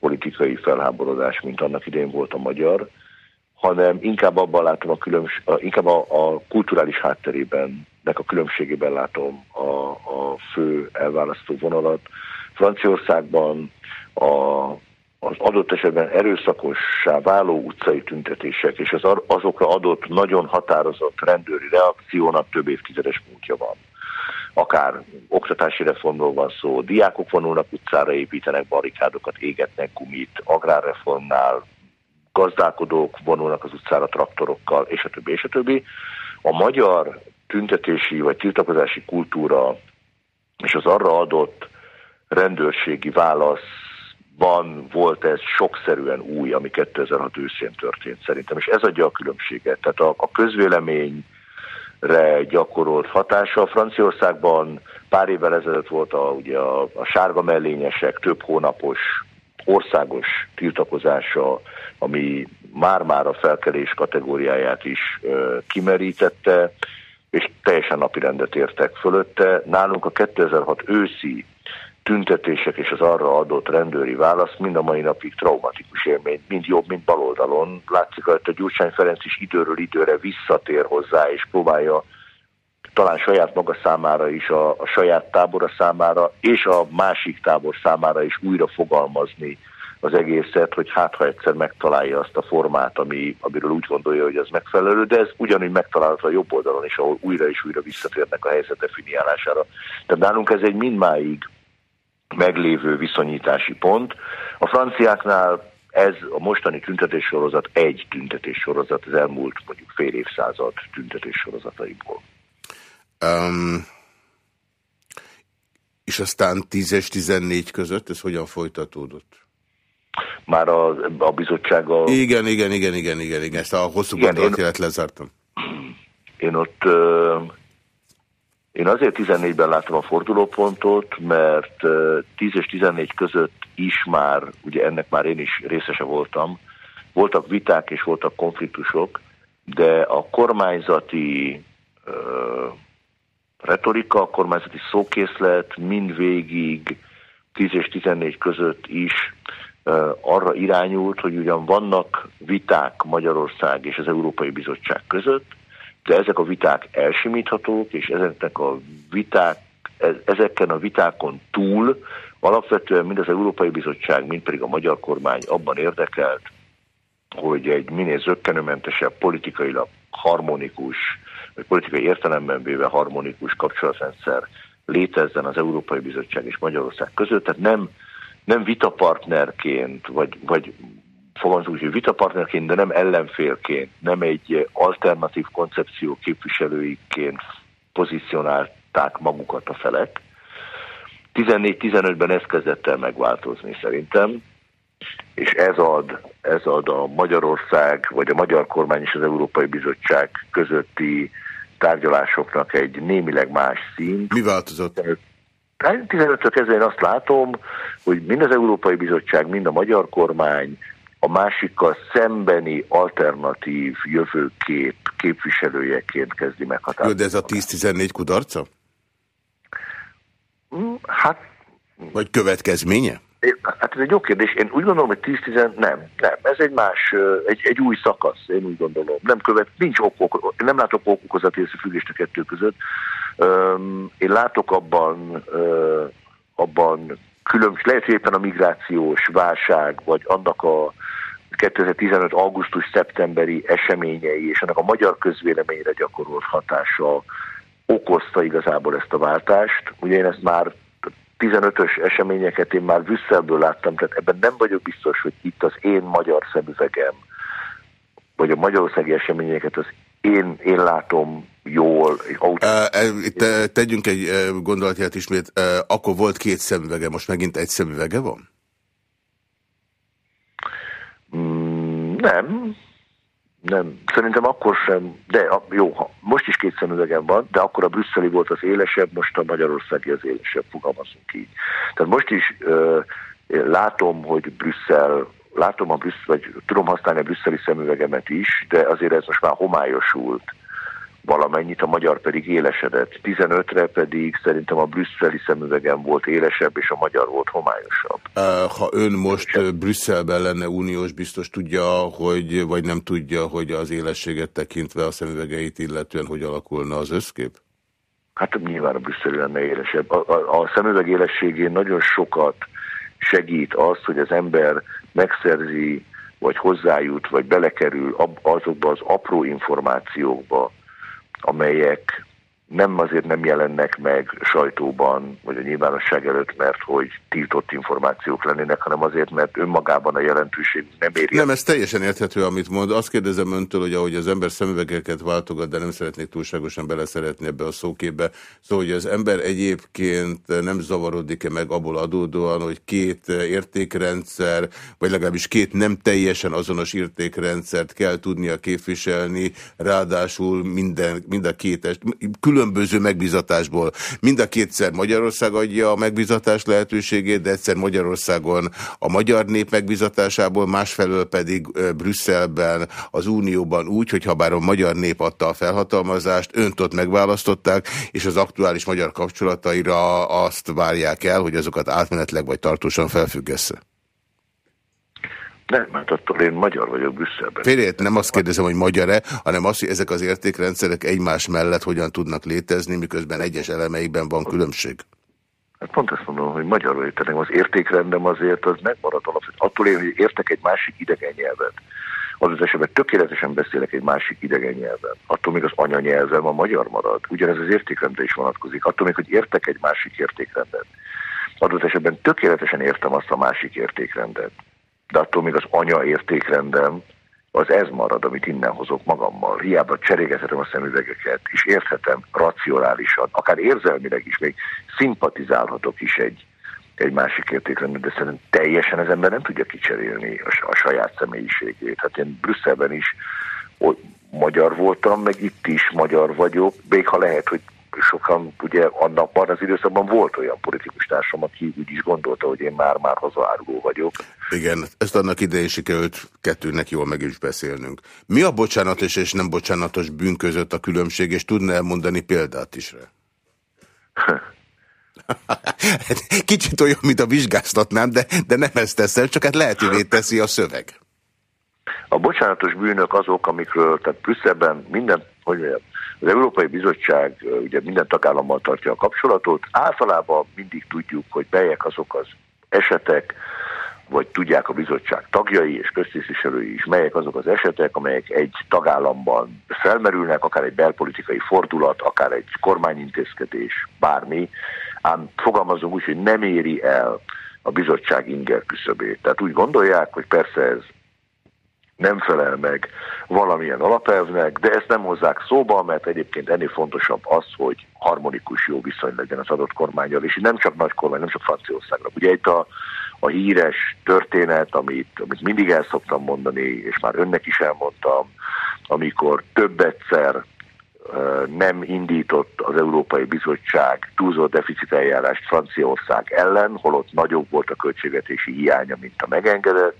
politikai felháborodás, mint annak idején volt a magyar, hanem inkább abban látom a különbség, inkább a, a kulturális hátterében, nek a különbségében látom a, a fő elválasztó vonalat, Franciaországban a, az adott esetben erőszakossá váló utcai tüntetések és az azokra adott nagyon határozott rendőri reakciónak több évtizedes múltja van. Akár oktatási reformról van szó, diákok vonulnak utcára, építenek barikádokat, égetnek gumit, agrárreformnál gazdálkodók vonulnak az utcára traktorokkal, és a többi, és a többi. A magyar tüntetési vagy tiltakozási kultúra és az arra adott rendőrségi válaszban volt ez sokszerűen új, ami 2006 őszén történt szerintem, és ez adja a különbséget. Tehát a, a közvéleményre gyakorolt hatása. Franciaországban pár évvel ezelőtt volt a, ugye a, a sárga mellényesek több hónapos országos tiltakozása, ami már-már a felkelés kategóriáját is ö, kimerítette, és teljesen napirendet értek fölötte. Nálunk a 2006 őszi tüntetések és az arra adott rendőri válasz mind a mai napig traumatikus élmény, mind jobb, mind baloldalon. Látszik, hogy a Gyurcsány Ferenc is időről időre visszatér hozzá, és próbálja talán saját maga számára is, a, a saját tábora számára, és a másik tábor számára is újra fogalmazni az egészet, hogy hát ha egyszer megtalálja azt a formát, ami, amiről úgy gondolja, hogy az megfelelő, de ez ugyanúgy megtalálható a jobb oldalon is, ahol újra és újra visszatérnek a helyzet definiálására. Tehát nálunk ez egy mindmáig meglévő viszonyítási pont. A franciáknál ez a mostani tüntetéssorozat egy tüntetéssorozat az elmúlt mondjuk fél évszázad tüntetéssorozataiból. Um,
és aztán 10 és 14 között ez hogyan folytatódott?
Már a, a bizottsága...
Igen, igen, igen, igen, igen, igen. Ezt a hosszú gondolatjelet lezártam.
Én ott... Én azért 14-ben láttam a fordulópontot, mert 10 és 14 között is már, ugye ennek már én is részese voltam, voltak viták és voltak konfliktusok, de a kormányzati retorika, a kormányzati szókészlet mindvégig 10 és 14 között is arra irányult, hogy ugyan vannak viták Magyarország és az Európai Bizottság között, de ezek a viták elsimíthatók, és ezeknek a viták, ezeken a vitákon túl alapvetően mind az Európai Bizottság, mind pedig a magyar kormány abban érdekelt, hogy egy minél zöggenőmentesebb, politikailag harmonikus, vagy politikai értelemben véve harmonikus kapcsolatrendszer létezzen az Európai Bizottság és Magyarország között. Tehát nem, nem vitapartnerként, vagy, vagy fogalmazunk hogy vitapartnerként, de nem ellenfélként, nem egy alternatív koncepció képviselőiként pozícionálták magukat a felek. 14-15-ben ez kezdett el megváltozni szerintem, és ez ad, ez ad a Magyarország, vagy a magyar kormány és az Európai Bizottság közötti tárgyalásoknak egy némileg más szín.
Mi változott?
15-től kezdve én azt látom, hogy mind az Európai Bizottság, mind a magyar kormány a másikkal szembeni alternatív jövőkép képviselőjeként kezdi meghatározni.
De ez a 10-14 kudarca?
Mm, hát...
Vagy következménye?
Hát ez egy jó kérdés. Én úgy gondolom, hogy 10-10, nem, nem. Ez egy más, egy, egy új szakasz, én úgy gondolom. Nem követ, nincs ok, ok én nem látok okokozati összefüggést a kettő között. Én látok abban, abban különbség, lehet, hogy éppen a migrációs válság, vagy annak a 2015. augusztus-szeptemberi eseményei és annak a magyar közvéleményre gyakorolt hatása okozta igazából ezt a váltást. Ugye én ezt már 15-ös eseményeket én már Brüsszelből láttam, tehát ebben nem vagyok biztos, hogy itt az én magyar szemüvegem, vagy a magyarországi eseményeket az én, én látom jól.
Te, tegyünk egy gondolatját ismét, akkor volt két szemüvege, most megint egy szemüvege van?
Mm, nem, nem, szerintem akkor sem, de jó, most is két szemüvegem van, de akkor a brüsszeli volt az élesebb, most a magyarországi az élesebb, fogalmazunk így. Tehát most is ö, látom, hogy Brüsszel, látom a Brüsszel, vagy tudom használni a brüsszeli szemüvegemet is, de azért ez most már homályosult valamennyit, a magyar pedig élesedett. 15-re pedig szerintem a brüsszeli szemüvegem volt élesebb, és a magyar volt homályosabb.
Ha ön most Brüsszelben lenne uniós, biztos tudja, hogy, vagy nem tudja, hogy az élességet tekintve a szemüvegeit illetően hogy alakulna az összkép?
Hát nyilván a brüsszeli lenne élesebb. A, a, a szemüveg élességén nagyon sokat segít az, hogy az ember megszerzi, vagy hozzájut, vagy belekerül azokba az apró információkba, amelyek nem azért nem jelennek meg sajtóban, vagy a nyilvánosság előtt, mert hogy tiltott információk lennének, hanem azért, mert önmagában a jelentőség nem éri.
Nem, ez teljesen érthető, amit mond. Azt kérdezem öntől, hogy ahogy az ember szemüvegeket váltogat, de nem szeretnék túlságosan beleszeretni ebbe a szóképbe. Szóval, hogy az ember egyébként nem zavarodik-e meg abból adódóan, hogy két értékrendszer, vagy legalábbis két nem teljesen azonos értékrendszert kell tudnia képviselni, ráadásul minden, mind a két, külön különböző megbizatásból. Mind a kétszer Magyarország adja a megbizatás lehetőségét, de egyszer Magyarországon a magyar nép megbizatásából, másfelől pedig Brüsszelben, az Unióban úgy, hogy ha bár a magyar nép adta a felhatalmazást, önt ott megválasztották, és az aktuális magyar kapcsolataira azt várják el, hogy azokat átmenetleg vagy tartósan felfüggesse.
Nem, mert attól én magyar vagyok Brüsszelben.
Félét, nem azt kérdezem, hogy magyar-e, hanem azt, hogy ezek az értékrendszerek egymás mellett hogyan tudnak létezni, miközben egyes elemeikben van különbség.
Hát pont ezt mondom, hogy magyar vagyok, tehát az értékrendem azért az megmarad alapvetően. Attól én, hogy értek egy másik idegen nyelvet, az az esetben tökéletesen beszélek egy másik idegen nyelven. Attól még az anyanyelvem a magyar marad. Ugyanez az értékrendre is vonatkozik. Attól még, hogy értek egy másik értékrendet. Adott esetben tökéletesen értem azt a másik értékrendet de attól még az anya értékrendem az ez marad, amit innen hozok magammal. Hiába cserégethetem a szemüvegeket, és érthetem racionálisan, akár érzelmileg is, még szimpatizálhatok is egy, egy másik értékrendben, de szerintem teljesen az ember nem tudja kicserélni a, a saját személyiségét. Hát én Brüsszelben is magyar voltam, meg itt is magyar vagyok, még ha lehet, hogy sokan, ugye annak az időszakban volt olyan politikus társam, aki úgy is gondolta, hogy én már-már hazaáruló vagyok.
Igen, ezt annak idején sikerült kettőnek jól meg is beszélnünk. Mi a bocsánatos és nem bocsánatos bűn között a különbség, és tudna elmondani példát is rá? Kicsit olyan, mint a vizsgáztatnám, de, de nem ezt teszem, csak hát lehetővé teszi a szöveg.
A bocsánatos bűnök azok, amikről, tehát Brüsszelben minden, hogy mondjam, az Európai Bizottság ugye minden tagállammal tartja a kapcsolatot, általában mindig tudjuk, hogy melyek azok az esetek, vagy tudják a bizottság tagjai és köztisztviselői is, melyek azok az esetek, amelyek egy tagállamban felmerülnek, akár egy belpolitikai fordulat, akár egy kormányintézkedés, bármi, ám fogalmazunk úgy, hogy nem éri el a bizottság inger küszöbét. Tehát úgy gondolják, hogy persze ez nem felel meg valamilyen alapelvnek, de ezt nem hozzák szóba, mert egyébként ennél fontosabb az, hogy harmonikus jó viszony legyen az adott kormányjal, és nem csak nagy kormány, nem csak Franciaországra. Ugye itt a, a híres történet, amit, amit mindig el szoktam mondani, és már önnek is elmondtam, amikor több egyszer nem indított az Európai Bizottság túlzott deficiteljárást Franciaország ellen, holott nagyobb volt a költségvetési hiánya, mint a megengedett,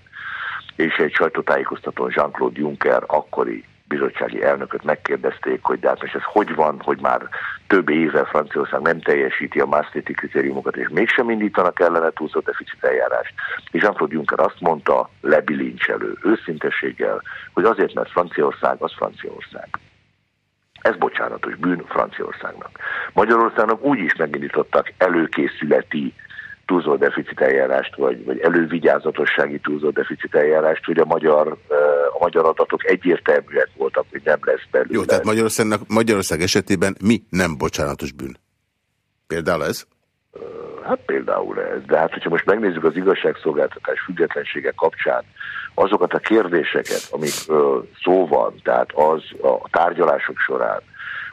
és egy sajtótájékoztatón Jean-Claude Juncker akkori bizottsági elnököt megkérdezték, hogy de hát most ez hogy van, hogy már több éve Franciaország nem teljesíti a Maastrichti kritériumokat, és mégsem indítanak ellene túlzott deficit eljárást. És Jean-Claude Juncker azt mondta lebilincselő őszintességgel, hogy azért, mert Franciaország az Franciaország. Ez bocsánatos bűn Franciaországnak. Magyarországnak úgy is megindítottak előkészületi túlzott deficit eljárást, vagy, vagy elővigyázatossági túlzott deficit eljárást, hogy a magyar, a magyar adatok egyértelműek voltak, hogy nem lesz belőle.
Jó, tehát Magyarországnak, Magyarország esetében mi nem bocsánatos bűn? Például ez?
Hát például ez, de hát hogyha most megnézzük az igazságszolgáltatás függetlensége kapcsán azokat a kérdéseket, amik ö, szó van, tehát az a tárgyalások során,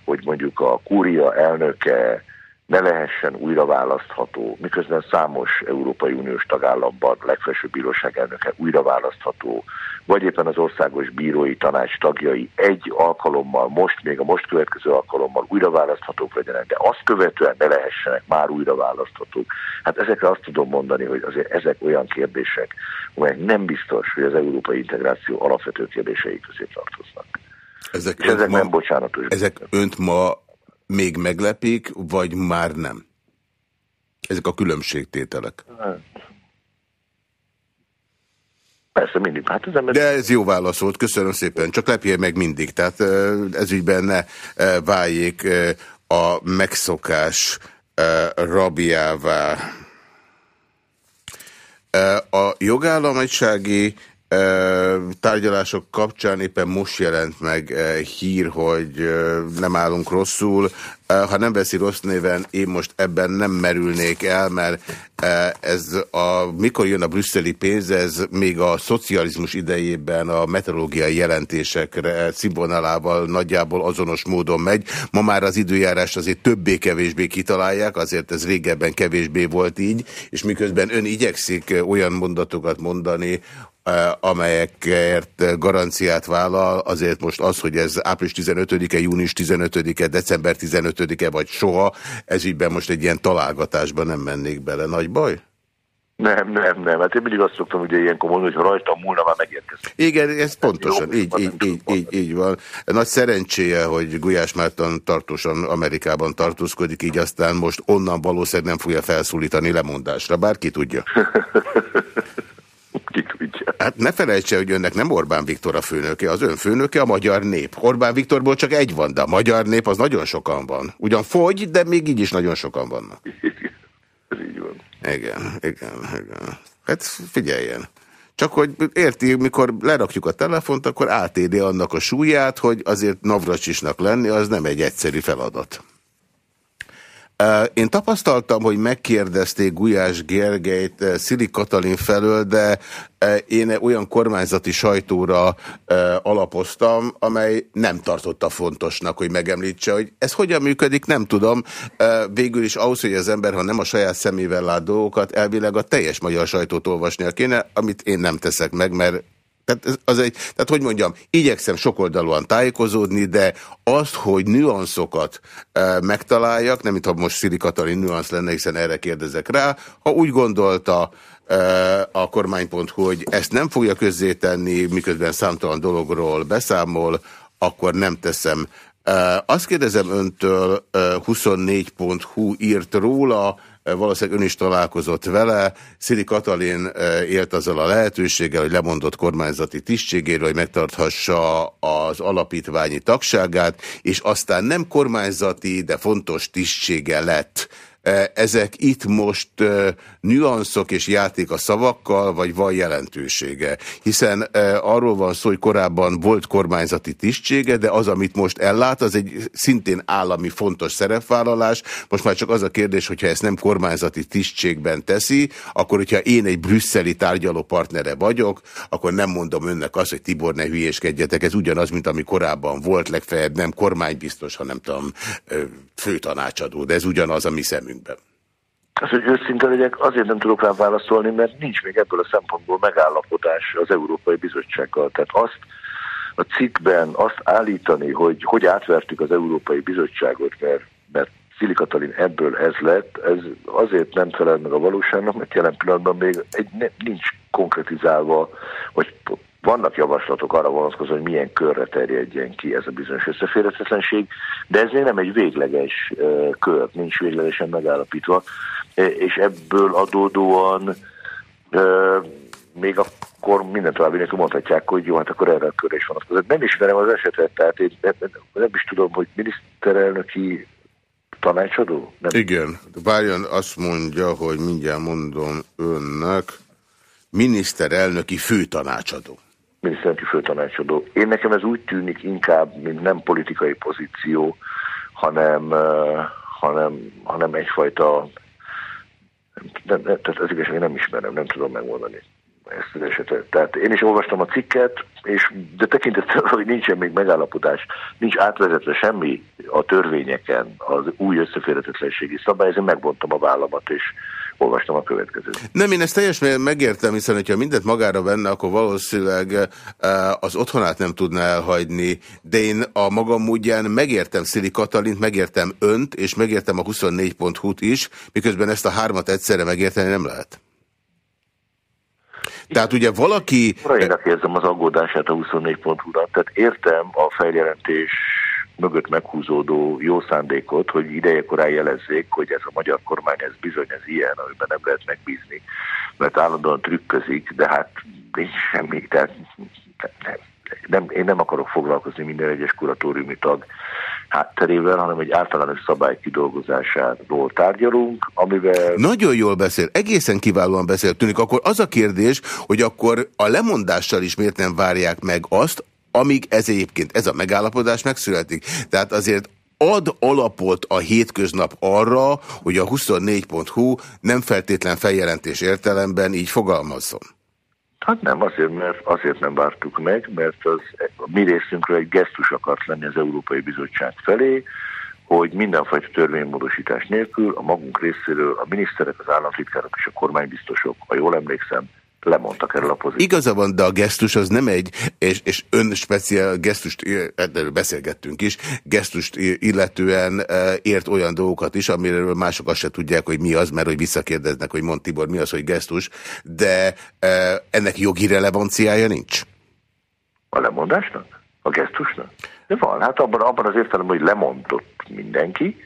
hogy mondjuk a kúria elnöke ne lehessen újra választható, miközben számos Európai Uniós tagállamban legfelsőbb bíróság elnöke újra választható, vagy éppen az országos bírói tanács tagjai egy alkalommal, most még a most következő alkalommal újra választhatók legyenek, de azt követően ne lehessenek már újra választhatók. Hát ezekre azt tudom mondani, hogy azért ezek olyan kérdések, amelyek nem biztos, hogy az európai integráció alapvető kérdései közé tartoznak.
Ezek, És ezek ma, nem bocsánatos. Ezek önt ma még meglepik, vagy már nem? Ezek a különbségtételek. Hát.
Persze, mindig. Hát
ez ember... De ez jó válaszolt, köszönöm szépen. Csak lepje meg mindig. Tehát ez ügyben ne váljék a megszokás rabiává. A jogállamisági tárgyalások kapcsán éppen most jelent meg hír, hogy nem állunk rosszul. Ha nem veszi rossz néven, én most ebben nem merülnék el, mert ez a, mikor jön a brüsszeli pénz, ez még a szocializmus idejében a meteorológiai jelentésekre színvonalával nagyjából azonos módon megy. Ma már az időjárás azért többé-kevésbé kitalálják, azért ez régebben kevésbé volt így, és miközben ön igyekszik olyan mondatokat mondani, amelyekért garanciát vállal, azért most az, hogy ez április 15-e, június 15-e, december 15-e vagy soha, ez ígyben most egy ilyen találgatásban nem mennék bele. Nagy baj?
Nem, nem, nem. Hát én mindig azt szoktam ugye ilyenkor mondani, hogy ha rajtam múlna, már megérkeztem.
Igen, ez pontosan, Jó, így, így, így, így, így van. Nagy szerencséje, hogy Gulyás Márton tartósan Amerikában tartózkodik, így aztán most onnan valószínűleg nem fogja felszólítani lemondásra, bárki tudja.
Ki tudja.
Hát ne felejtse, hogy önnek nem Orbán Viktor a főnöke, az ön főnöke a magyar nép. Orbán Viktorból csak egy van, de a magyar nép az nagyon sokan van. Ugyan fogy, de még így is nagyon sokan vannak.
Ez így van.
Igen, igen, igen. Hát figyeljen. Csak hogy érti, mikor lerakjuk a telefont, akkor átédi annak a súlyát, hogy azért Navracsisnak lenni, az nem egy egyszerű feladat. Én tapasztaltam, hogy megkérdezték Gulyás Gergelyt Szili Katalin felől, de én olyan kormányzati sajtóra alapoztam, amely nem tartotta fontosnak, hogy megemlítse, hogy ez hogyan működik, nem tudom. Végül is ahhoz, hogy az ember, ha nem a saját szemével lát dolgokat, elvileg a teljes magyar sajtót olvasnia kéne, amit én nem teszek meg, mert tehát, az egy, tehát hogy mondjam, igyekszem sokoldalúan tájékozódni, de azt, hogy nüanszokat e, megtaláljak, nem mintha most Szili Katalin nüansz lenne, hiszen erre kérdezek rá, ha úgy gondolta e, a kormány.hu, hogy ezt nem fogja közzétenni, miközben számtalan dologról beszámol, akkor nem teszem. E, azt kérdezem öntől, e, 24.hu írt róla, valószínűleg ön is találkozott vele. Szili Katalin élt azzal a lehetőséggel, hogy lemondott kormányzati tisztségéről, hogy megtarthassa az alapítványi tagságát, és aztán nem kormányzati, de fontos tisztsége lett ezek itt most nüanszok és játék a szavakkal, vagy van jelentősége? Hiszen arról van szó, hogy korábban volt kormányzati tisztsége, de az, amit most ellát, az egy szintén állami fontos szerepvállalás. Most már csak az a kérdés, hogyha ezt nem kormányzati tisztségben teszi, akkor hogyha én egy brüsszeli tárgyaló partnere vagyok, akkor nem mondom önnek azt, hogy Tibor, ne hülyéskedjetek, ez ugyanaz, mint ami korábban volt, legfeljebb nem kormánybiztos, hanem tudom, főtanácsadó, de ez ugyanaz a mi szemünkben.
Az, hogy őszinte legyek, azért nem tudok rá válaszolni, mert nincs még ebből a szempontból megállapodás az Európai Bizottsággal. Tehát azt a cikkben azt állítani, hogy hogy átvertük az Európai Bizottságot, mert, mert Szili Katalin ebből ez lett, ez azért nem felel meg a valóságnak, mert jelen pillanatban még egy, nincs konkretizálva, vagy vannak javaslatok arra vonatkozóan, hogy milyen körre terjedjen ki ez a bizonyos összeférhetetlenség, de ez még nem egy végleges kör, nincs véglegesen megállapítva, és ebből adódóan még akkor minden további nélkül mondhatják, hogy jó, hát akkor erre a körre is vonatkozik. Nem ismerem az esetet, tehát én nem is tudom, hogy miniszterelnöki tanácsadó? Nem.
Igen, várjon, azt mondja, hogy mindjárt mondom önnek, miniszterelnöki főtanácsadó
miniszterelnöki főtanácsadó. Én nekem ez úgy tűnik inkább, mint nem politikai pozíció, hanem, hanem, hanem egyfajta, nem, nem, tehát az igazság, nem ismerem, nem tudom megmondani ezt az esetet. Tehát én is olvastam a cikket, és de tekintettel, hogy nincsen még megállapodás, nincs átvezetve semmi a törvényeken, az új összeférhetetlenségi szabály, ezért megbontam a vállamat, és olvastam a következőt.
Nem, én ezt teljesen megértem, hiszen hogyha mindent magára venne, akkor valószínűleg eh, az otthonát nem tudná elhagyni, de én a magam módján megértem Szili Katalint, megértem önt, és megértem a 24.hu-t is, miközben ezt a hármat egyszerre megérteni nem lehet. Tehát ugye valaki...
Rajnak érzem az aggódását a 24.hu-ra, tehát értem a feljelentés mögött meghúzódó jó szándékot, hogy idejekorán jelezzék, hogy ez a magyar kormány, ez bizony ez ilyen, amiben nem lehet megbízni, mert állandóan trükközik, de hát nincs semmi, tehát nem, nem, én nem akarok foglalkozni minden egyes kuratóriumi tag hátterével, hanem egy általános szabály kidolgozásáról tárgyalunk, amivel...
Nagyon jól beszél, egészen kiválóan beszél. Tűnik, akkor az a kérdés, hogy akkor a lemondással is miért nem várják meg azt, amíg ez egyébként, ez a megállapodás megszületik. Tehát azért ad alapot a hétköznap arra, hogy a 24.hu nem feltétlen feljelentés értelemben így fogalmazzon.
Hát nem, azért, mert azért nem vártuk meg, mert az a mi részünkről egy gesztus akart lenni az Európai Bizottság felé, hogy mindenfajta törvénymódosítás nélkül a magunk részéről a miniszterek, az államtitkárok és a kormánybiztosok, ha jól emlékszem, lemondtak erről a pozícióról.
Igaza van, de a gesztus az nem egy, és, és ön speciál gesztust, erről beszélgettünk is, gesztust illetően e, ért olyan dolgokat is, amiről mások azt se tudják, hogy mi az, mert hogy visszakérdeznek, hogy mond Tibor, mi az, hogy gesztus, de e, ennek jogi relevanciája nincs?
A lemondásnak? A gesztusnak? De van, hát abban, abban az értelemben, hogy lemondott mindenki,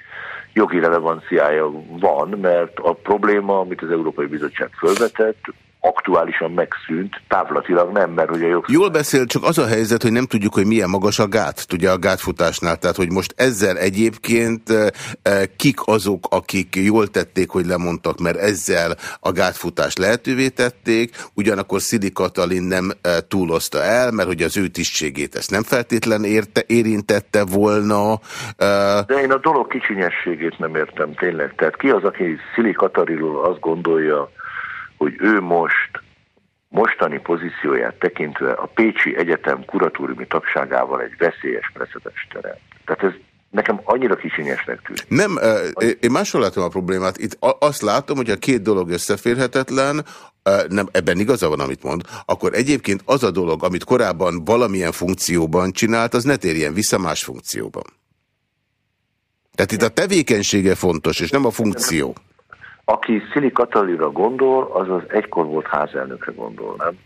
jogi relevanciája van, mert a probléma, amit az Európai Bizottság fölvetett, aktuálisan megszűnt, távlatilag nem, mert ugye jog...
Jól beszél, csak az a helyzet, hogy nem tudjuk, hogy milyen magas a gát, tudja a gátfutásnál, tehát hogy most ezzel egyébként e, e, kik azok, akik jól tették, hogy lemondtak, mert ezzel a gátfutást lehetővé tették, ugyanakkor Szili Katalin nem e, túlozta el, mert hogy az ő tisztségét ezt nem feltétlen érte, érintette volna.
De én a dolog kicsinyességét nem értem tényleg, tehát ki az, aki Szili Katalinról azt gondolja, hogy ő most mostani pozícióját tekintve a Pécsi Egyetem kuratóriumi tagságával egy veszélyes precedens terem. Tehát ez nekem annyira kicsinyesnek tűnik.
Nem, én máshol látom a problémát. Itt azt látom, hogy a két dolog összeférhetetlen, nem, ebben igaza van, amit mond, akkor egyébként az a dolog, amit korábban valamilyen funkcióban csinált, az ne térjen vissza más funkcióban. Tehát itt a tevékenysége fontos, és nem a funkció.
Aki Szili Katalira gondol, az az egykor volt házelnökre gondol, nem?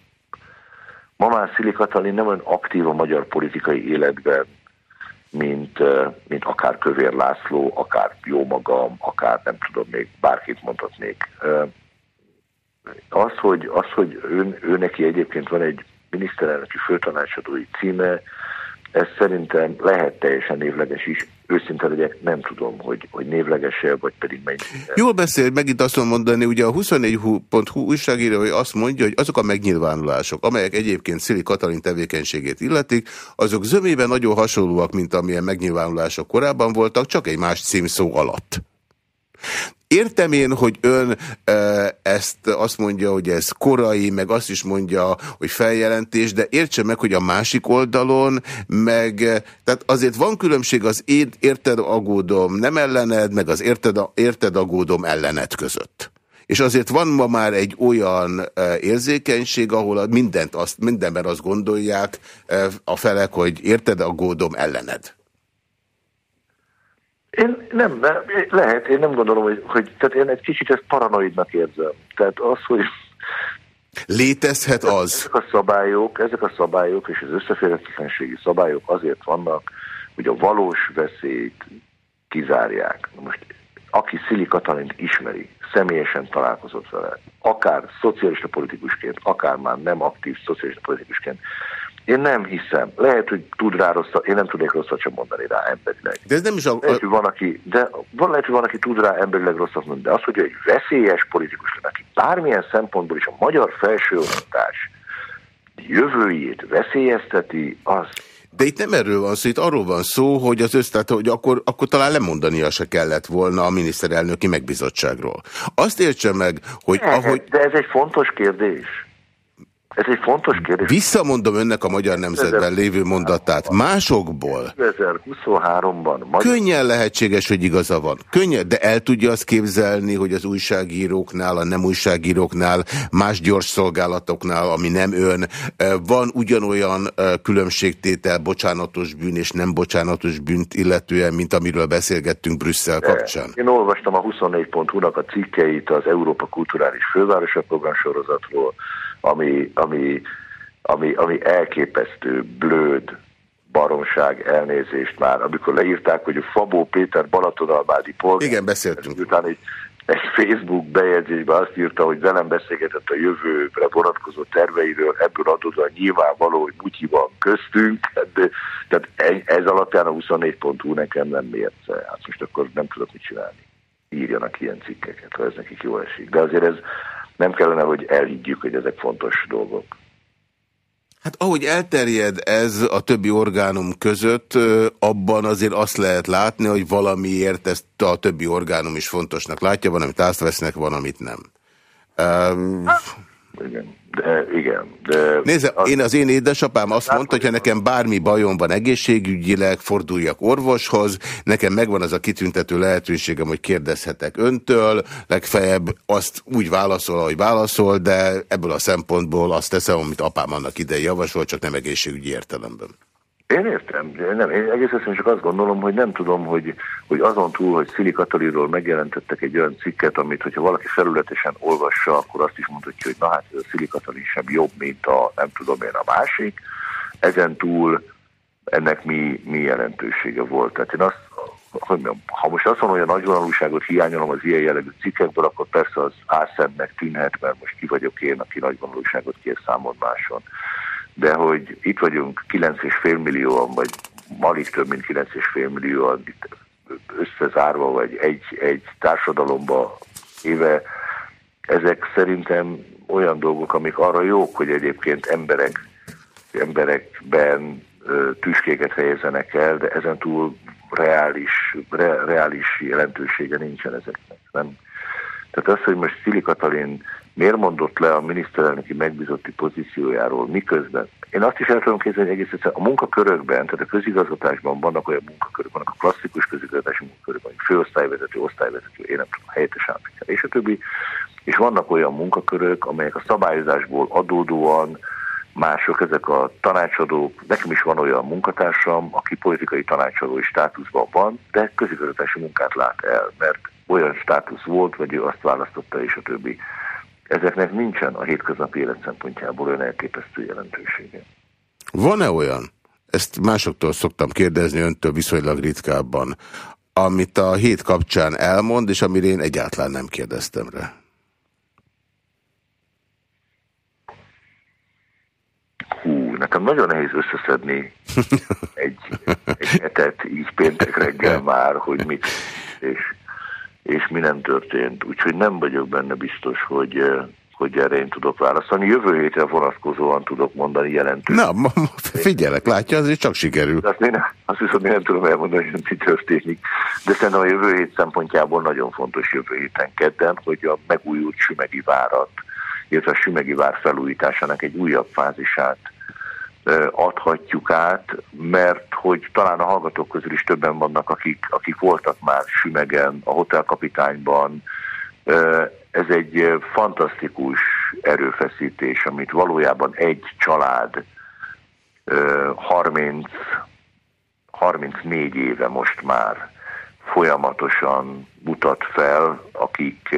Ma már Szili Katalin nem olyan aktív a magyar politikai életben, mint, mint akár Kövér László, akár jó magam, akár nem tudom még, bárkit mondhatnék. Az, hogy, az, hogy ő, ő neki egyébként van egy miniszterelnöki főtanácsadói címe, ez szerintem lehet teljesen névleges is. Őszinte legyek, nem tudom, hogy, hogy névleges-e, vagy pedig mennyi.
Jól beszél, megint azt mondani, ugye a 24.hu újságíró hogy azt mondja, hogy azok a megnyilvánulások, amelyek egyébként Szili Katalin tevékenységét illetik, azok zömében nagyon hasonlóak, mint amilyen megnyilvánulások korábban voltak, csak egy más címszó alatt. Értem én, hogy ön ezt azt mondja, hogy ez korai, meg azt is mondja, hogy feljelentés, de értse meg, hogy a másik oldalon, meg tehát azért van különbség az érted agódom nem ellened, meg az érted, érted agódom ellened között. És azért van ma már egy olyan érzékenység, ahol mindent azt, mindenben azt gondolják a felek, hogy érted aggódom ellened.
Én nem, lehet, én nem gondolom, hogy, hogy tehát én egy kicsit ezt paranoidnak érzem. Tehát az, hogy
Létezhet az.
Ezek a szabályok, ezek a szabályok és az összeférhetetlenségi szabályok azért vannak, hogy a valós veszélyt kizárják. Most aki Szili Katalint ismeri, személyesen találkozott vele, akár szocialista politikusként, akár már nem aktív szocialista politikusként, én nem hiszem. Lehet, hogy tud rá rosszat, én nem tudnék rosszat sem mondani rá emberileg.
De ez nem is a...
Lehet, hogy van, aki, de van, lehet, hogy van, aki tud rá emberileg rosszat mondani, de az, hogy egy veszélyes politikus aki bármilyen szempontból is a magyar felsőoktatás jövőjét veszélyezteti, az
de itt nem erről van szó, itt arról van szó, hogy az össz, hogy akkor, akkor talán lemondania se kellett volna a miniszterelnöki megbizottságról. Azt értse meg, hogy
de,
ahogy...
De ez egy fontos kérdés. Ez egy fontos kérdés.
Visszamondom önnek a Magyar Nemzetben lévő mondatát. Másokból
2023-ban
könnyen lehetséges, hogy igaza van. Könnyen, de el tudja azt képzelni, hogy az újságíróknál, a nem újságíróknál, más gyors szolgálatoknál, ami nem ön, van ugyanolyan különbségtétel bocsánatos bűn és nem bocsánatos bűnt illetően, mint amiről beszélgettünk Brüsszel kapcsán?
Én olvastam a 24.hu-nak a cikkeit az Európa Kulturális Fővárosa program sorozatról, ami, ami, ami, ami elképesztő, blőd, baromság, elnézést már, amikor leírták, hogy a Fabó Péter Balatonalmádi polgár.
Igen, beszéltünk.
Után egy egy Facebook bejegyzésben azt írta, hogy velem beszélgetett a jövőre vonatkozó terveiről, ebből adódóan nyilvánvaló, hogy Mutyi van köztünk, de, tehát ez alapján a 24.hu nekem nem mérce. Hát most akkor nem tudok mit csinálni. Írjanak ilyen cikkeket, ha ez nekik jól esik. De azért ez nem kellene, hogy elhiggyük, hogy ezek fontos dolgok.
Hát ahogy elterjed ez a többi orgánum között, abban azért azt lehet látni, hogy valamiért ezt a többi orgánum is fontosnak látja, van, amit vesznek, van, amit nem. Um,
igen. De igen. De
Nézze, az... én az én édesapám azt mondta, hogy ha nekem bármi bajom van egészségügyileg, forduljak orvoshoz, nekem megvan az a kitüntető lehetőségem, hogy kérdezhetek öntől, legfeljebb azt úgy válaszol, ahogy válaszol, de ebből a szempontból azt teszem, amit apám annak idején javasolt, csak nem egészségügyi értelemben.
Én értem, nem, én egész egyszerűen csak azt gondolom, hogy nem tudom, hogy, hogy azon túl, hogy Szili Katalinról megjelentettek egy olyan cikket, amit, hogyha valaki felületesen olvassa, akkor azt is mondhatja, hogy na hát a Szili Katalin sem jobb, mint a nem tudom én a másik. Ezen túl ennek mi, mi jelentősége volt. Tehát én azt, hogy mondjam, ha most azt mondom, hogy a nagyvonalúságot hiányolom az ilyen jellegű cikkekből, akkor persze az álszentnek tűnhet, mert most ki vagyok én, aki nagyvonalúságot kér számon máson de hogy itt vagyunk 9,5 millióan, vagy alig több mint 9,5 millióan itt összezárva, vagy egy, egy társadalomba éve, ezek szerintem olyan dolgok, amik arra jók, hogy egyébként emberek, emberekben tüskéket helyezenek el, de ezen túl reális, re, reális jelentősége nincsen ezeknek. Nem? Tehát az, hogy most Szili Katalin miért mondott le a miniszterelnöki megbízotti pozíciójáról, miközben. Én azt is el tudom képzelni, hogy egész egyszerűen a munkakörökben, tehát a közigazgatásban vannak olyan munkakörök, vannak a klasszikus közigazgatási munkakörök, vagy főosztályvezető, osztályvezető, én nem tudom, helyettes államtitkár, és a többi, és vannak olyan munkakörök, amelyek a szabályozásból adódóan mások, ezek a tanácsadók, nekem is van olyan munkatársam, aki politikai tanácsadói státuszban van, de közigazgatási munkát lát el, mert olyan státusz volt, vagy ő azt választotta, és a többi ezeknek nincsen a hétköznapi élet szempontjából olyan elképesztő jelentősége.
Van-e olyan? Ezt másoktól szoktam kérdezni öntől viszonylag ritkábban, amit a hét kapcsán elmond, és amire én egyáltalán nem kérdeztem rá.
Hú, nekem nagyon nehéz összeszedni egy, egy hetet így péntek reggel már, hogy mit és és mi nem történt. Úgyhogy nem vagyok benne biztos, hogy, hogy erre én tudok válaszolni. Jövő hétre vonatkozóan tudok mondani jelentős.
Na, figyelek, látja, azért csak sikerül.
Azt, én, azt viszont én nem tudom elmondani, hogy mi történik. De szerintem a jövő hét szempontjából nagyon fontos jövő héten kedden, hogy a megújult Sümegi várat, illetve a Sümegi vár felújításának egy újabb fázisát adhatjuk át, mert hogy talán a hallgatók közül is többen vannak, akik, akik voltak már Sümegen, a hotelkapitányban. Ez egy fantasztikus erőfeszítés, amit valójában egy család 30, 34 éve most már folyamatosan mutat fel, akik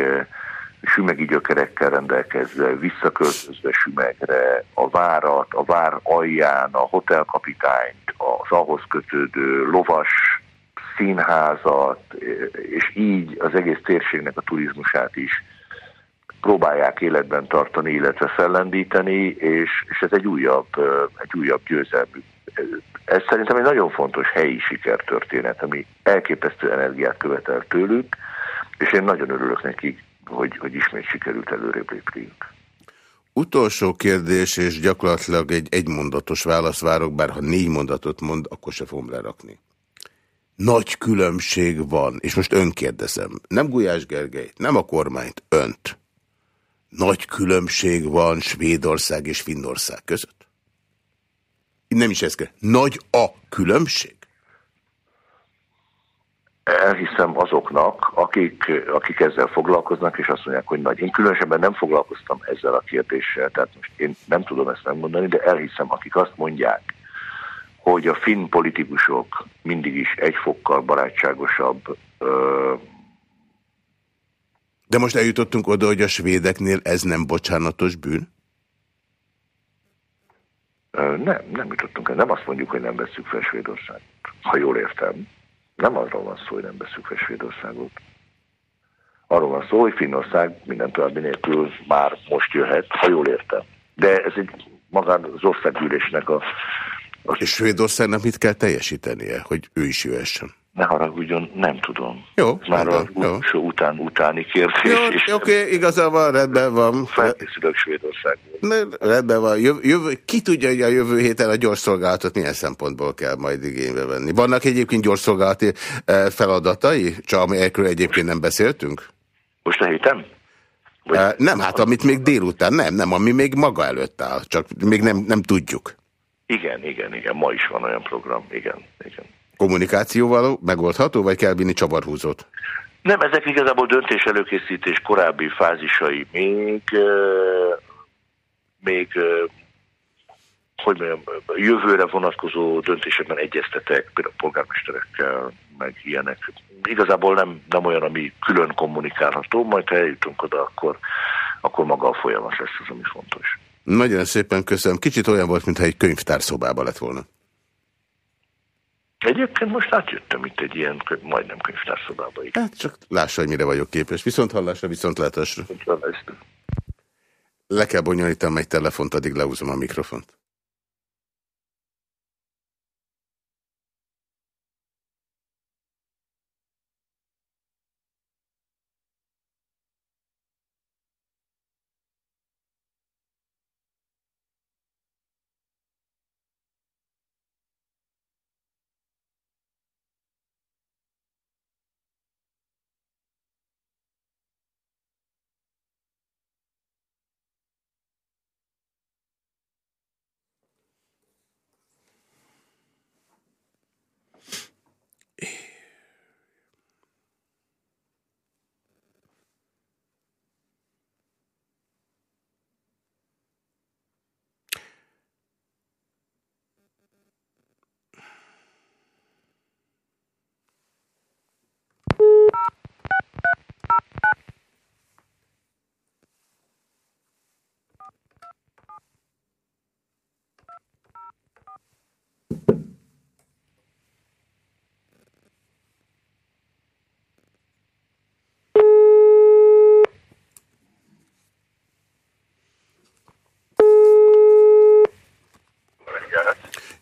sümegi gyökerekkel rendelkezve, visszaköltözve sümegre, a várat, a vár alján, a hotelkapitányt, az ahhoz kötődő lovas színházat, és így az egész térségnek a turizmusát is próbálják életben tartani, illetve fellendíteni, és, és ez egy újabb, egy újabb győzelmű. Ez szerintem egy nagyon fontos helyi sikertörténet, ami elképesztő energiát követel tőlük, és én nagyon örülök nekik, hogy, hogy ismét sikerült előrébb lépjünk.
Utolsó kérdés, és gyakorlatilag egy egymondatos válasz várok, bár ha négy mondatot mond, akkor se fogom lerakni. Nagy különbség van, és most önkérdezem, nem Gulyás Gergely, nem a kormányt, önt. Nagy különbség van Svédország és Finnország között? Nem is ez kell. Nagy a különbség?
Elhiszem azoknak, akik, akik ezzel foglalkoznak, és azt mondják, hogy nagy. Én különösebben nem foglalkoztam ezzel a kérdéssel, tehát most én nem tudom ezt megmondani, de elhiszem, akik azt mondják, hogy a finn politikusok mindig is egy fokkal barátságosabb. Ö...
De most eljutottunk oda, hogy a svédeknél ez nem bocsánatos bűn?
Nem, nem jutottunk el. Nem azt mondjuk, hogy nem veszük fel Svédországot, ha jól értem. Nem arról van szó, hogy nem veszük fel Svédországot. Arról van szó, hogy Finnország minden további nélkül már most jöhet, ha jól értem. De ez egy magán az országgyűlésnek a...
a... És Svédországnak mit kell teljesítenie, hogy ő is jöhessen?
Ne haragudjon, nem tudom.
Jó,
Már az utolsó után utáni kérdés.
Jó, oké, okay, igazából rendben van.
Felkészülök Svédországból.
Rendben van. Jövő, jövő, ki tudja, hogy a jövő héten a gyors szolgálatot milyen szempontból kell majd igénybe venni? Vannak egyébként gyors szolgálati eh, feladatai, csak amelyekről egyébként nem beszéltünk?
Most a héten?
Vagy uh, nem, hát amit még délután, nem, nem, ami még maga előtt áll, csak még nem, nem tudjuk.
Igen, igen, igen, ma is van olyan program, igen, igen.
Kommunikációval megoldható, vagy kell vinni csavarhúzót?
Nem, ezek igazából döntés előkészítés korábbi fázisai még, még hogy mondjam, jövőre vonatkozó döntésekben egyeztetek, például polgármesterekkel, meg ilyenek. Igazából nem, nem olyan, ami külön kommunikálható, majd ha eljutunk oda, akkor, akkor maga a folyamat lesz az, ami fontos.
Nagyon szépen köszönöm. Kicsit olyan volt, mintha egy könyvtárszobában lett volna.
Egyébként most átjöttem itt egy ilyen, majdnem könyvtárszobába.
Hát csak lássa, hogy mire vagyok képes. Viszont hallásra, viszont látásra. Le kell bonyolítanom egy telefont, addig leúzom a mikrofont.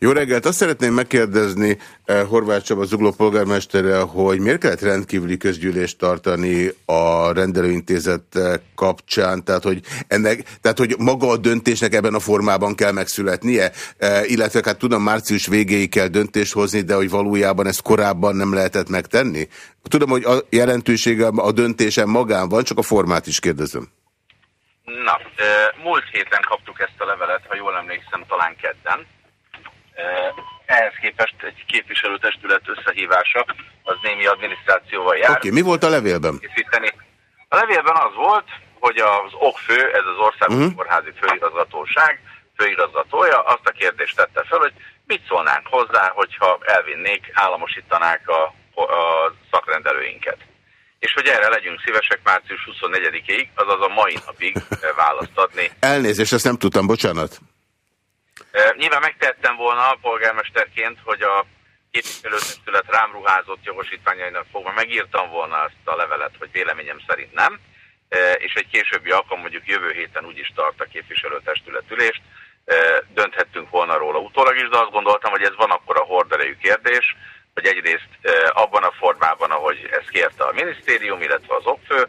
Jó reggelt! Azt szeretném megkérdezni eh, Horváth Csaba Zugló polgármestere, hogy miért kellett rendkívüli közgyűlést tartani a rendelőintézet kapcsán, tehát hogy, ennek, tehát hogy maga a döntésnek ebben a formában kell megszületnie, eh, illetve hát tudom március végéig kell döntést hozni, de hogy valójában ezt korábban nem lehetett megtenni? Tudom, hogy a jelentősége a döntésen magán van, csak a formát is kérdezem.
Na, múlt héten kaptuk ezt a levelet, ha jól emlékszem, talán kedden ehhez képest egy képviselőtestület összehívása az némi adminisztrációval jár.
Oké, okay, mi volt a levélben?
Készíteni. A levélben az volt, hogy az okfő, ez az országos uh mhm. -huh. kórházi főigazgatóság főigazgatója azt a kérdést tette fel, hogy mit szólnánk hozzá, hogyha elvinnék, államosítanák a, a szakrendelőinket. És hogy erre legyünk szívesek március 24-ig, azaz a mai napig választ adni.
Elnézést, ezt nem tudtam, bocsánat.
Nyilván megtettem volna polgármesterként, hogy a képviselőtestület rám ruházott jogosítványainak fogva megírtam volna azt a levelet, hogy véleményem szerint nem, és egy későbbi alkalom mondjuk jövő héten úgyis tart a képviselőtestület dönthettünk volna róla utólag is, de azt gondoltam, hogy ez van akkor a horderejű kérdés, hogy egyrészt abban a formában, ahogy ezt kérte a minisztérium, illetve az okfő,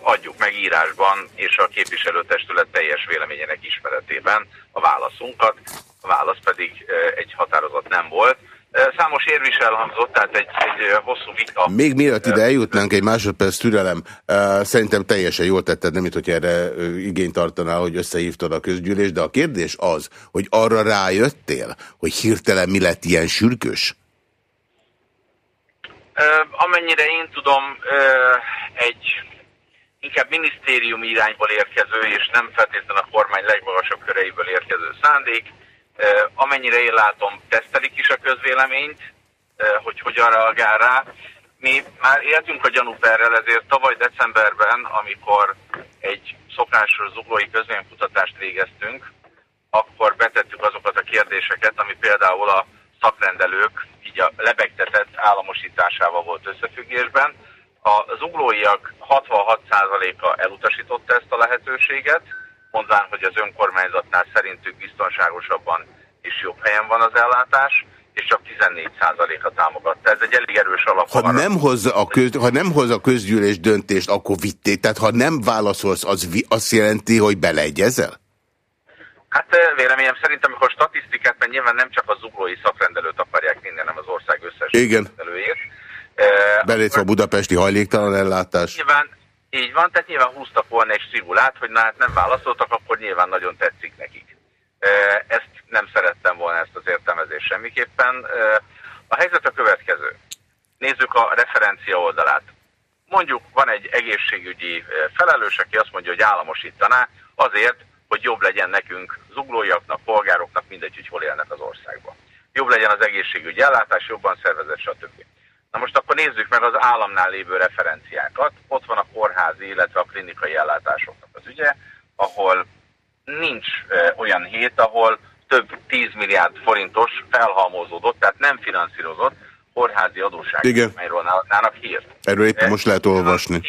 adjuk meg írásban, és a képviselőtestület teljes véleményének ismeretében a válaszunkat. A válasz pedig egy határozat nem volt. Számos érv is elhangzott, tehát egy, egy hosszú vita.
Még mielőtt ide eljutnánk, egy másodperc türelem, szerintem teljesen jól tetted, nem itt, hogy erre igényt tartanál, hogy összehívtad a közgyűlés, de a kérdés az, hogy arra rájöttél, hogy hirtelen mi lett ilyen sürgős?
Amennyire én tudom, egy inkább minisztériumi irányból érkező, és nem feltétlenül a kormány legmagasabb köreiből érkező szándék. Amennyire én látom, tesztelik is a közvéleményt, hogy hogyan reagál rá. Mi már éltünk a gyanúperrel, ezért tavaly decemberben, amikor egy szokásos zuglói közvénykutatást végeztünk, akkor betettük azokat a kérdéseket, ami például a szakrendelők így a lebegtetett államosításával volt összefüggésben, A zuglóiak 66%-a elutasította ezt a lehetőséget, mondván, hogy az önkormányzatnál szerintük biztonságosabban és jobb helyen van az ellátás, és csak 14%-a támogatta. Ez egy elég erős alap.
Ha nem, hozza a köz, ha nem hoz a közgyűlés döntést, akkor vitték. Tehát ha nem válaszolsz, az azt jelenti, hogy beleegyezel?
Hát véleményem szerint, amikor statisztikát, mert nyilván nem csak a zuglói szakrendelőt akarják vinni, hanem az ország összes
Igen. szakrendelőjét. Belétve a budapesti hajléktalan ellátás.
Nyilván, így van, tehát nyilván húztak volna egy strigulát, hogy na hát nem válaszoltak, akkor nyilván nagyon tetszik nekik. Ezt nem szerettem volna ezt az értelmezést semmiképpen. A helyzet a következő. Nézzük a referencia oldalát. Mondjuk van egy egészségügyi felelős, aki azt mondja, hogy államosítaná azért, hogy jobb legyen nekünk zuglóiaknak, polgároknak, mindegy, hogy hol élnek az országban. Jobb legyen az egészségügyi ellátás, jobban szervezett, stb. Na most akkor nézzük meg az államnál lévő referenciákat. Ott van a kórházi, illetve a klinikai ellátásoknak az ügye, ahol nincs olyan hét, ahol több 10 milliárd forintos felhalmozódott, tehát nem finanszírozott kórházi adóság,
Igen.
melyről nának hírt.
Erről éppen most lehet olvasni.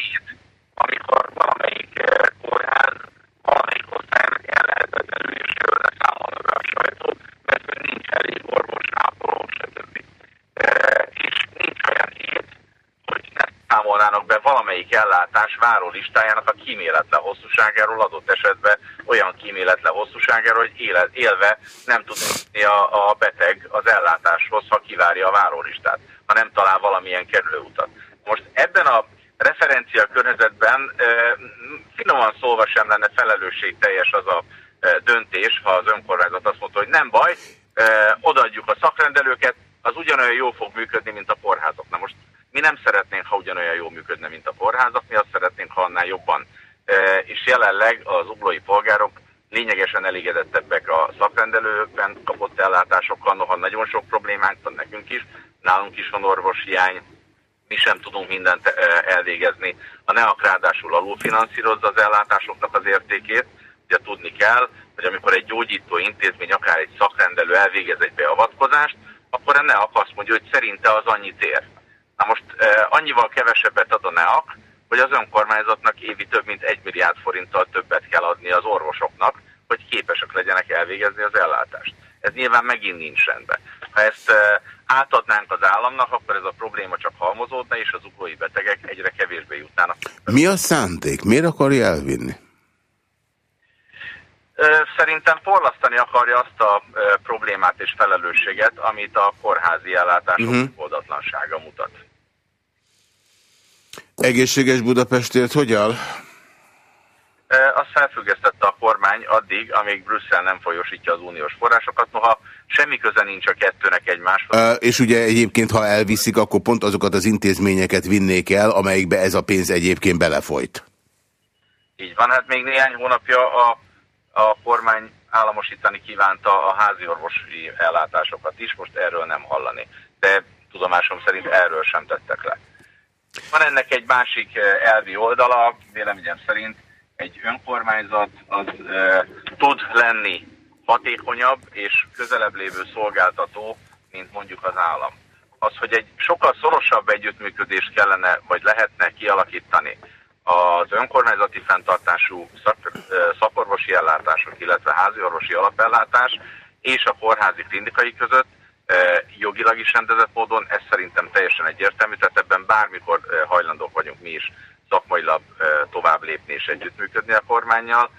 Amikor valamelyik kórház valamelyik osztálynak ellehetetlenül és jönne számolni a sajtót, mert nincs elég orvos, ápoló, stb. És nincs olyan hét, hogy ne számolnának be valamelyik ellátás várólistájának a kíméletlen hosszúságáról, adott esetben olyan kíméletlen hosszúságáról, hogy éle, élve nem tud a, a beteg az ellátáshoz, ha kivárja a várólistát, ha nem talál valamilyen kerülőutat. Most ebben a referencia környezetben finoman szólva sem lenne felelősségteljes az a döntés, ha az önkormányzat azt mondta, hogy nem baj, odaadjuk a szakrendelőket, az ugyanolyan jól fog működni, mint a kórházak. Na most mi nem szeretnénk, ha ugyanolyan jól működne, mint a kórházak, mi azt szeretnénk, ha annál jobban. És jelenleg az uglói polgárok lényegesen elégedettebbek a szakrendelőkben kapott ellátásokkal, noha nagyon sok problémánk van nekünk is, nálunk is van orvoshiány, mi sem tudunk mindent elvégezni. A NEAK ráadásul alulfinanszírozza az ellátásoknak az értékét. Ugye tudni kell, hogy amikor egy gyógyító intézmény, akár egy szakrendelő elvégez egy beavatkozást, akkor a NEAK azt mondja, hogy szerinte az annyit ér. Na most annyival kevesebbet ad a NEAK, hogy az önkormányzatnak évi több mint egy milliárd forinttal többet kell adni az orvosoknak, hogy képesek legyenek elvégezni az ellátást. Ez nyilván megint nincs rendben. Ha ezt átadnánk az államnak, akkor ez a probléma csak halmozódna, és az uglói betegek egyre kevésbé jutnának.
Mi a szándék? Miért akarja elvinni?
Szerintem porlasztani akarja azt a problémát és felelősséget, amit a kórházi ellátások uh mhm. -huh. mutat.
Egészséges Budapestért hogy áll?
Azt felfüggesztette a kormány addig, amíg Brüsszel nem folyosítja az uniós forrásokat, noha semmi köze nincs a kettőnek egymáshoz.
És ugye egyébként, ha elviszik, akkor pont azokat az intézményeket vinnék el, amelyikbe ez a pénz egyébként belefolyt.
Így van, hát még néhány hónapja a, a kormány államosítani kívánta a házi orvosi ellátásokat is, most erről nem hallani. De tudomásom szerint erről sem tettek le. Van ennek egy másik elvi oldala, véleményem szerint egy önkormányzat az e, tud lenni hatékonyabb és közelebb lévő szolgáltató, mint mondjuk az állam. Az, hogy egy sokkal szorosabb együttműködést kellene, vagy lehetne kialakítani az önkormányzati fenntartású szak, szakorvosi ellátások, illetve háziorvosi alapellátás és a kórházi klinikai között jogilag is rendezett módon, ez szerintem teljesen egyértelmű, tehát ebben bármikor hajlandók vagyunk mi is szakmailag tovább lépni és együttműködni a kormányjal.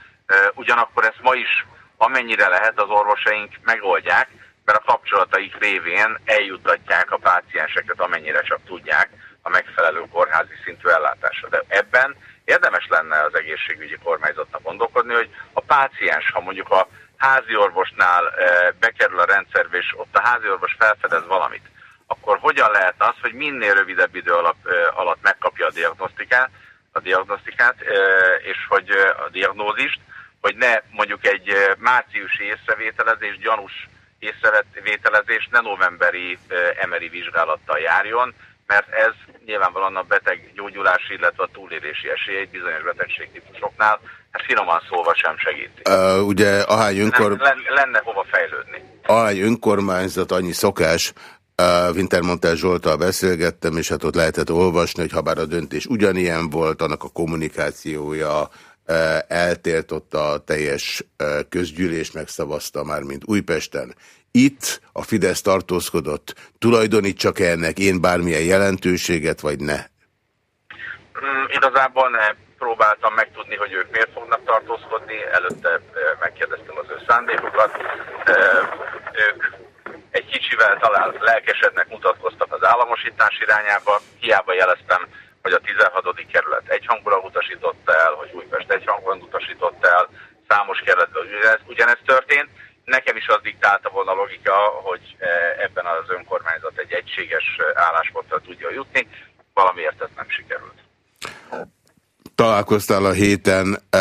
Ugyanakkor ezt ma is amennyire lehet az orvosaink megoldják, mert a kapcsolataik révén eljuttatják a pácienseket, amennyire csak tudják a megfelelő kórházi szintű ellátásra. De ebben érdemes lenne az egészségügyi kormányzatnak gondolkodni, hogy a páciens, ha mondjuk a házi orvosnál bekerül a rendszerbe, és ott a házi orvos felfedez valamit, akkor hogyan lehet az, hogy minél rövidebb idő alatt, alatt megkapja a diagnosztikát, a diagnosztikát, és hogy a diagnózist, hogy ne mondjuk egy márciusi észrevételezés, gyanús észrevételezés ne novemberi emeri vizsgálattal járjon, mert ez nyilvánvalóan a beteg gyógyulási, illetve a túlélési esélyeit bizonyos betegségtípusoknál, hát finoman szólva sem segíti.
Uh, ugye ahány önkor...
lenne, lenne hova fejlődni.
Ahány önkormányzat, annyi szokás, Wintermontel Zsoltal beszélgettem, és hát ott lehetett olvasni, hogy ha bár a döntés ugyanilyen volt, annak a kommunikációja eltért ott a teljes közgyűlés, megszavazta már, mint Újpesten. Itt a Fidesz tartózkodott. Tulajdonítsak -e ennek én bármilyen jelentőséget, vagy ne?
Mm, igazából ne próbáltam megtudni, hogy ők miért fognak tartózkodni. Előtte megkérdeztem az ő szándékukat. Ők egy kicsivel talán lelkesednek mutatkoztak az államosítás irányába. Hiába jeleztem, hogy a 16. kerület egyhangulag utasította el, hogy Újpest egyhangulag utasította el, számos kerületben ugyanez, ugyanez történt. Nekem is az diktálta volna a logika, hogy ebben az önkormányzat egy egységes álláspontra tudja jutni. Valamiért ez nem sikerült.
Találkoztál a héten e,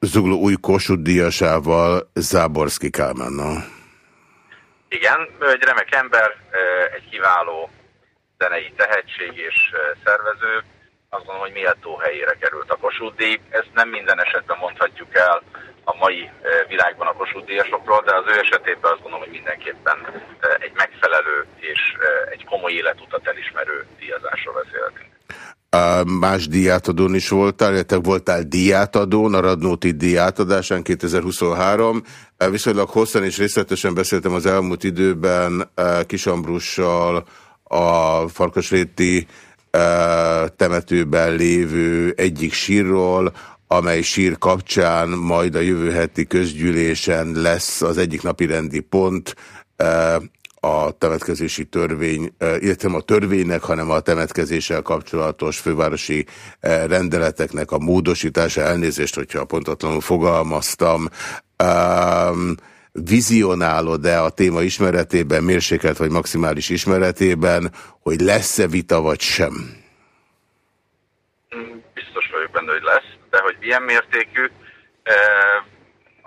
Zugló új Kossuth díjasával, Záborszki Kálmánnal.
Igen, egy remek ember, egy kiváló zenei tehetség és szervező. Azt gondolom, hogy méltó helyére került a Kossuth díj. Ezt nem minden esetben mondhatjuk el a mai világban a Kossuth díjasokról, de az ő esetében azt gondolom, hogy mindenképpen egy megfelelő és egy komoly életutat elismerő díjazásról beszélhetünk.
Más díjátadón is voltál, illetve voltál díjátadón, a Radnóti díjátadásán 2023. Viszonylag hosszan és részletesen beszéltem az elmúlt időben Kisambrussal a Farkasréti temetőben lévő egyik sírról, amely sír kapcsán majd a jövő heti közgyűlésen lesz az egyik napi rendi pont, a temetkezési törvény, illetve a törvénynek, hanem a temetkezéssel kapcsolatos fővárosi rendeleteknek a módosítása, elnézést, hogyha pontatlanul fogalmaztam, vizionálod-e a téma ismeretében, mérsékelt vagy maximális ismeretében, hogy lesz-e vita vagy sem?
Biztos vagyok benne, hogy lesz, de hogy milyen mértékű,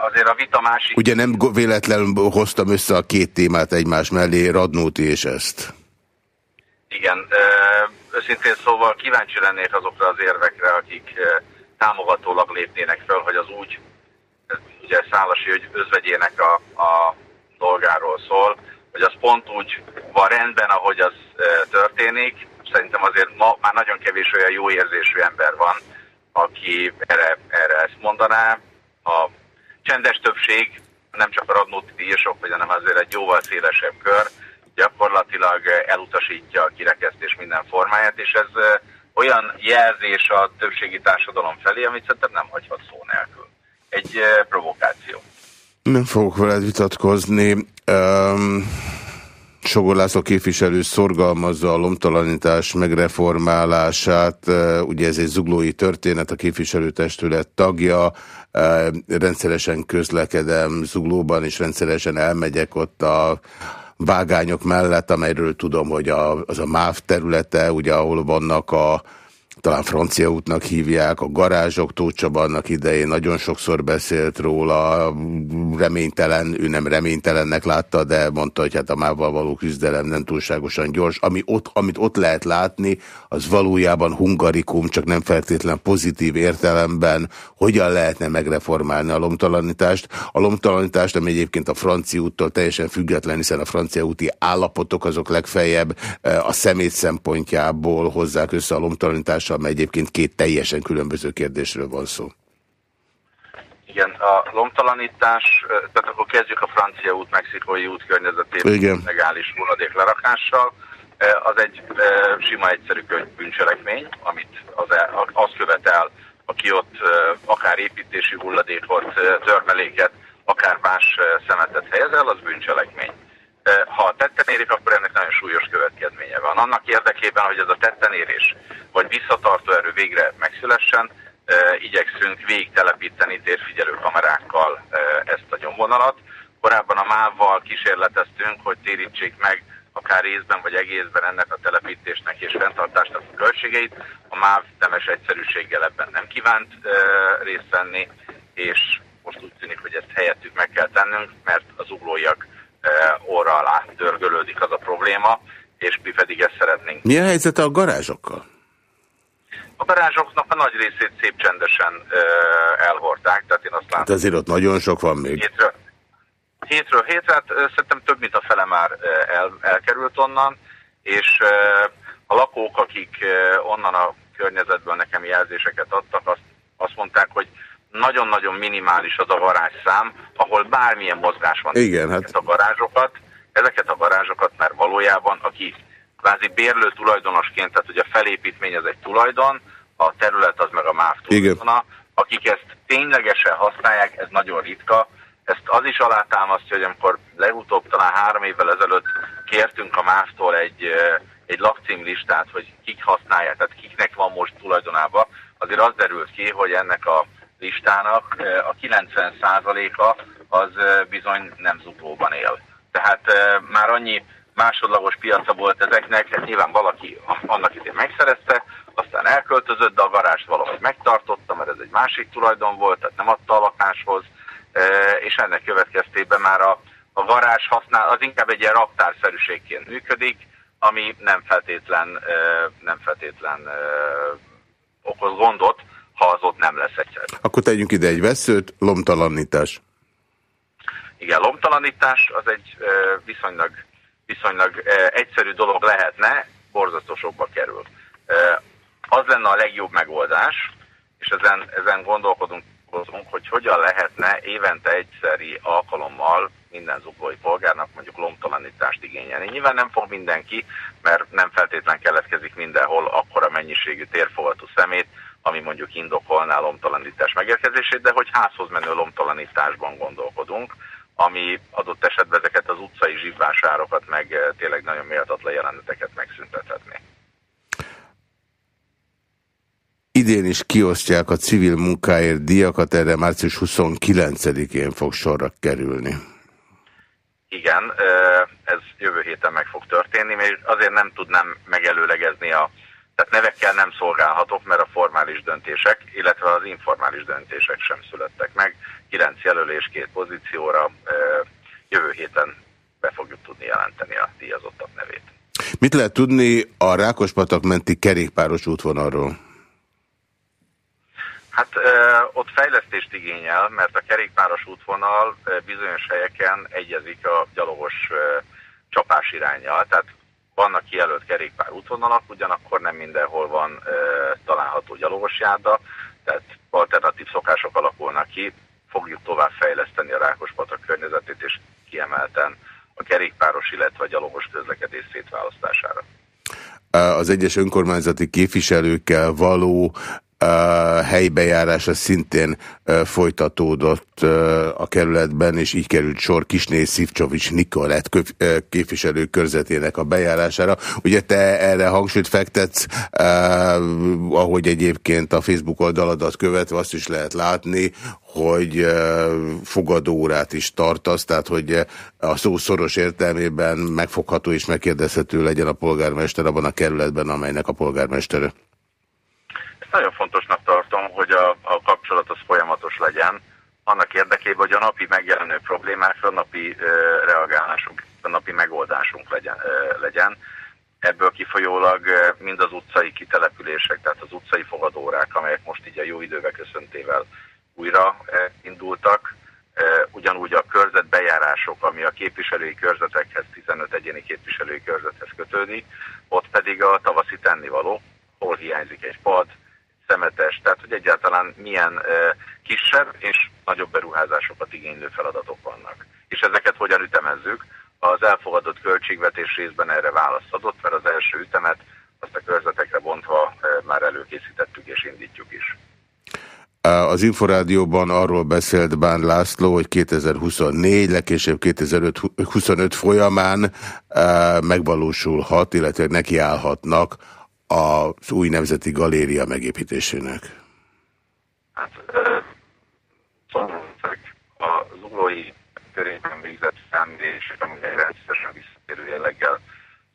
azért a vita másik...
Ugye nem véletlenül hoztam össze a két témát egymás mellé, Radnóti és ezt.
Igen, őszintén szóval kíváncsi lennék azokra az érvekre, akik támogatólag lépnének fel, hogy az úgy, ugye Szálasi, hogy özvegyének a, a dolgáról szól, hogy az pont úgy van rendben, ahogy az történik. Szerintem azért ma már nagyon kevés olyan jó érzésű ember van, aki erre, erre ezt mondaná. A csendes többség, nem csak a radnóti díjasok, hanem azért egy jóval szélesebb kör, gyakorlatilag elutasítja a kirekesztés minden formáját, és ez olyan jelzés a többségi társadalom felé, amit szerintem nem hagyhat szó nélkül. Egy provokáció.
Nem fogok veled vitatkozni. Um, Sogor László képviselő szorgalmazza a lomtalanítás megreformálását. Ugye ez egy zuglói történet, a képviselőtestület tagja rendszeresen közlekedem Zuglóban, és rendszeresen elmegyek ott a vágányok mellett, amelyről tudom, hogy a, az a MÁV területe, ugye ahol vannak a talán francia útnak hívják, a garázsok, Tóth annak idején nagyon sokszor beszélt róla, reménytelen, ő nem reménytelennek látta, de mondta, hogy hát a mával való küzdelem nem túlságosan gyors. Ami ott, amit ott lehet látni, az valójában hungarikum, csak nem feltétlen pozitív értelemben, hogyan lehetne megreformálni a lomtalanítást. A lomtalanítást, ami egyébként a francia úttól teljesen független, hiszen a francia úti állapotok azok legfeljebb eh, a szemét szempontjából hozzák össze a lomtalanítást, megoldással, mert egyébként két teljesen különböző kérdésről van szó.
Igen, a lomtalanítás, tehát akkor kezdjük a francia út, mexikói út környezetében Igen. legális hulladék lerakással. Az egy sima, egyszerű bűncselekmény, amit az, az követel, aki ott akár építési hulladékot, törmeléket, akár más szemetet helyez el, az bűncselekmény. Ha a tetten akkor ennek nagyon súlyos következménye van. Annak érdekében, hogy ez a tetten érés vagy visszatartó erő végre megszülessen, igyekszünk végig telepíteni térfigyelő kamerákkal ezt a nyomvonalat. Korábban a MÁV-val kísérleteztünk, hogy térítsék meg akár részben vagy egészben ennek a telepítésnek és fenntartásnak a költségeit. A MÁV temes egyszerűséggel ebben nem kívánt részt venni, és most úgy tűnik, hogy ezt helyettük meg kell tennünk, mert az uglóiak óra alá dörgölődik az a probléma, és mi pedig ezt szeretnénk.
Mi a helyzet a garázsokkal?
A garázsoknak a nagy részét szép csendesen elhordták, tehát én azt látom. Hát
azért ott nagyon sok van még. Hétről.
Hétről hétre, hát szerintem több mint a fele már el, elkerült onnan, és a lakók, akik onnan a környezetből nekem jelzéseket adtak, azt, azt mondták, hogy nagyon-nagyon minimális az a garázsszám, ahol bármilyen mozgás van.
Igen, hát...
a garázsokat, ezeket a garázsokat, mert valójában aki kvázi bérlő tulajdonosként, tehát hogy a felépítmény az egy tulajdon, a terület az meg a MÁV tulajdona, akik ezt ténylegesen használják, ez nagyon ritka, ezt az is alátámasztja, hogy amikor legutóbb talán három évvel ezelőtt kértünk a MÁV-tól egy, egy lakcímlistát, hogy kik használják, tehát kiknek van most tulajdonában, azért az derült ki, hogy ennek a listának a 90%-a az bizony nem zuglóban él. Tehát már annyi másodlagos piaca volt ezeknek, hát nyilván valaki annak idén megszerezte, aztán elköltözött, de a garást valahogy megtartotta, mert ez egy másik tulajdon volt, tehát nem adta a lakáshoz, és ennek következtében már a, a garázs használ, az inkább egy ilyen raptárszerűségként működik, ami nem feltétlen, nem feltétlen okoz gondot, ha az ott nem lesz egyszer.
Akkor tegyünk ide egy veszőt, lomtalanítás.
Igen, lomtalanítás az egy viszonylag, viszonylag egyszerű dolog lehetne, borzasztó sokba kerül. Az lenne a legjobb megoldás, és ezen, ezen gondolkodunk, hogy hogyan lehetne évente egyszeri alkalommal minden zuglói polgárnak mondjuk lomtalanítást igényelni. Nyilván nem fog mindenki, mert nem feltétlen keletkezik mindenhol akkora mennyiségű térfogatú szemét, ami mondjuk indokolná a lomtalanítás megérkezését, de hogy házhoz menő lomtalanításban gondolkodunk, ami adott esetben ezeket az utcai zsivvásárokat, meg eh, tényleg nagyon méltatlan jeleneteket megszüntethetné.
Idén is kiosztják a civil munkáért díjakat, erre március 29-én fog sorra kerülni.
Igen, eh, ez jövő héten meg fog történni, és azért nem tudnám megelőlegezni a tehát nevekkel nem szolgálhatok, mert a formális döntések, illetve az informális döntések sem születtek meg. Kilenc jelölés két pozícióra jövő héten be fogjuk tudni jelenteni a díjazottak nevét.
Mit lehet tudni a Rákospatak menti kerékpáros útvonalról?
Hát ott fejlesztést igényel, mert a kerékpáros útvonal bizonyos helyeken egyezik a gyalogos csapás irányjal. Tehát vannak kijelölt kerékpár útvonalak, ugyanakkor nem mindenhol van e, található gyalogos járda, tehát alternatív szokások alakulnak ki, fogjuk tovább fejleszteni a Rákospatak környezetét, és kiemelten a kerékpáros, illetve a gyalogos közlekedés szétválasztására.
Az egyes önkormányzati képviselőkkel való helybejárása szintén folytatódott a kerületben, és így került sor Kisné Szivcsovics Nikolett képviselő körzetének a bejárására. Ugye te erre hangsúlyt fektetsz, ahogy egyébként a Facebook oldaladat követve azt is lehet látni, hogy fogadórát is tartasz, tehát hogy a szó szoros értelmében megfogható és megkérdezhető legyen a polgármester abban a kerületben, amelynek a polgármestere.
Nagyon fontosnak tartom, hogy a, a kapcsolat az folyamatos legyen, annak érdekében, hogy a napi megjelenő problémákra a napi uh, reagálásunk, a napi megoldásunk legyen. Uh, legyen. Ebből kifolyólag mind az utcai kitelepülések, tehát az utcai fogadórák, amelyek most így a jó időbe köszöntével újra indultak, ugyanúgy a körzetbejárások, ami a képviselői körzetekhez, 15 egyéni képviselői körzethez kötődik, ott pedig a tavaszi tennivaló, hol hiányzik egy pad, szemetes, tehát hogy egyáltalán milyen kisebb és nagyobb beruházásokat igénylő feladatok vannak. És ezeket hogyan ütemezzük? Az elfogadott költségvetés részben erre választ adott, mert az első ütemet azt a körzetekre bontva már előkészítettük és indítjuk is.
Az Inforádióban arról beszélt Bán László, hogy 2024, legkésőbb 2025 folyamán megvalósulhat, illetve nekiállhatnak az új Nemzeti Galéria megépítésének?
Hát, a zuglói körében végzett számítések, amelyek rendszeresen visszatérő jelleggel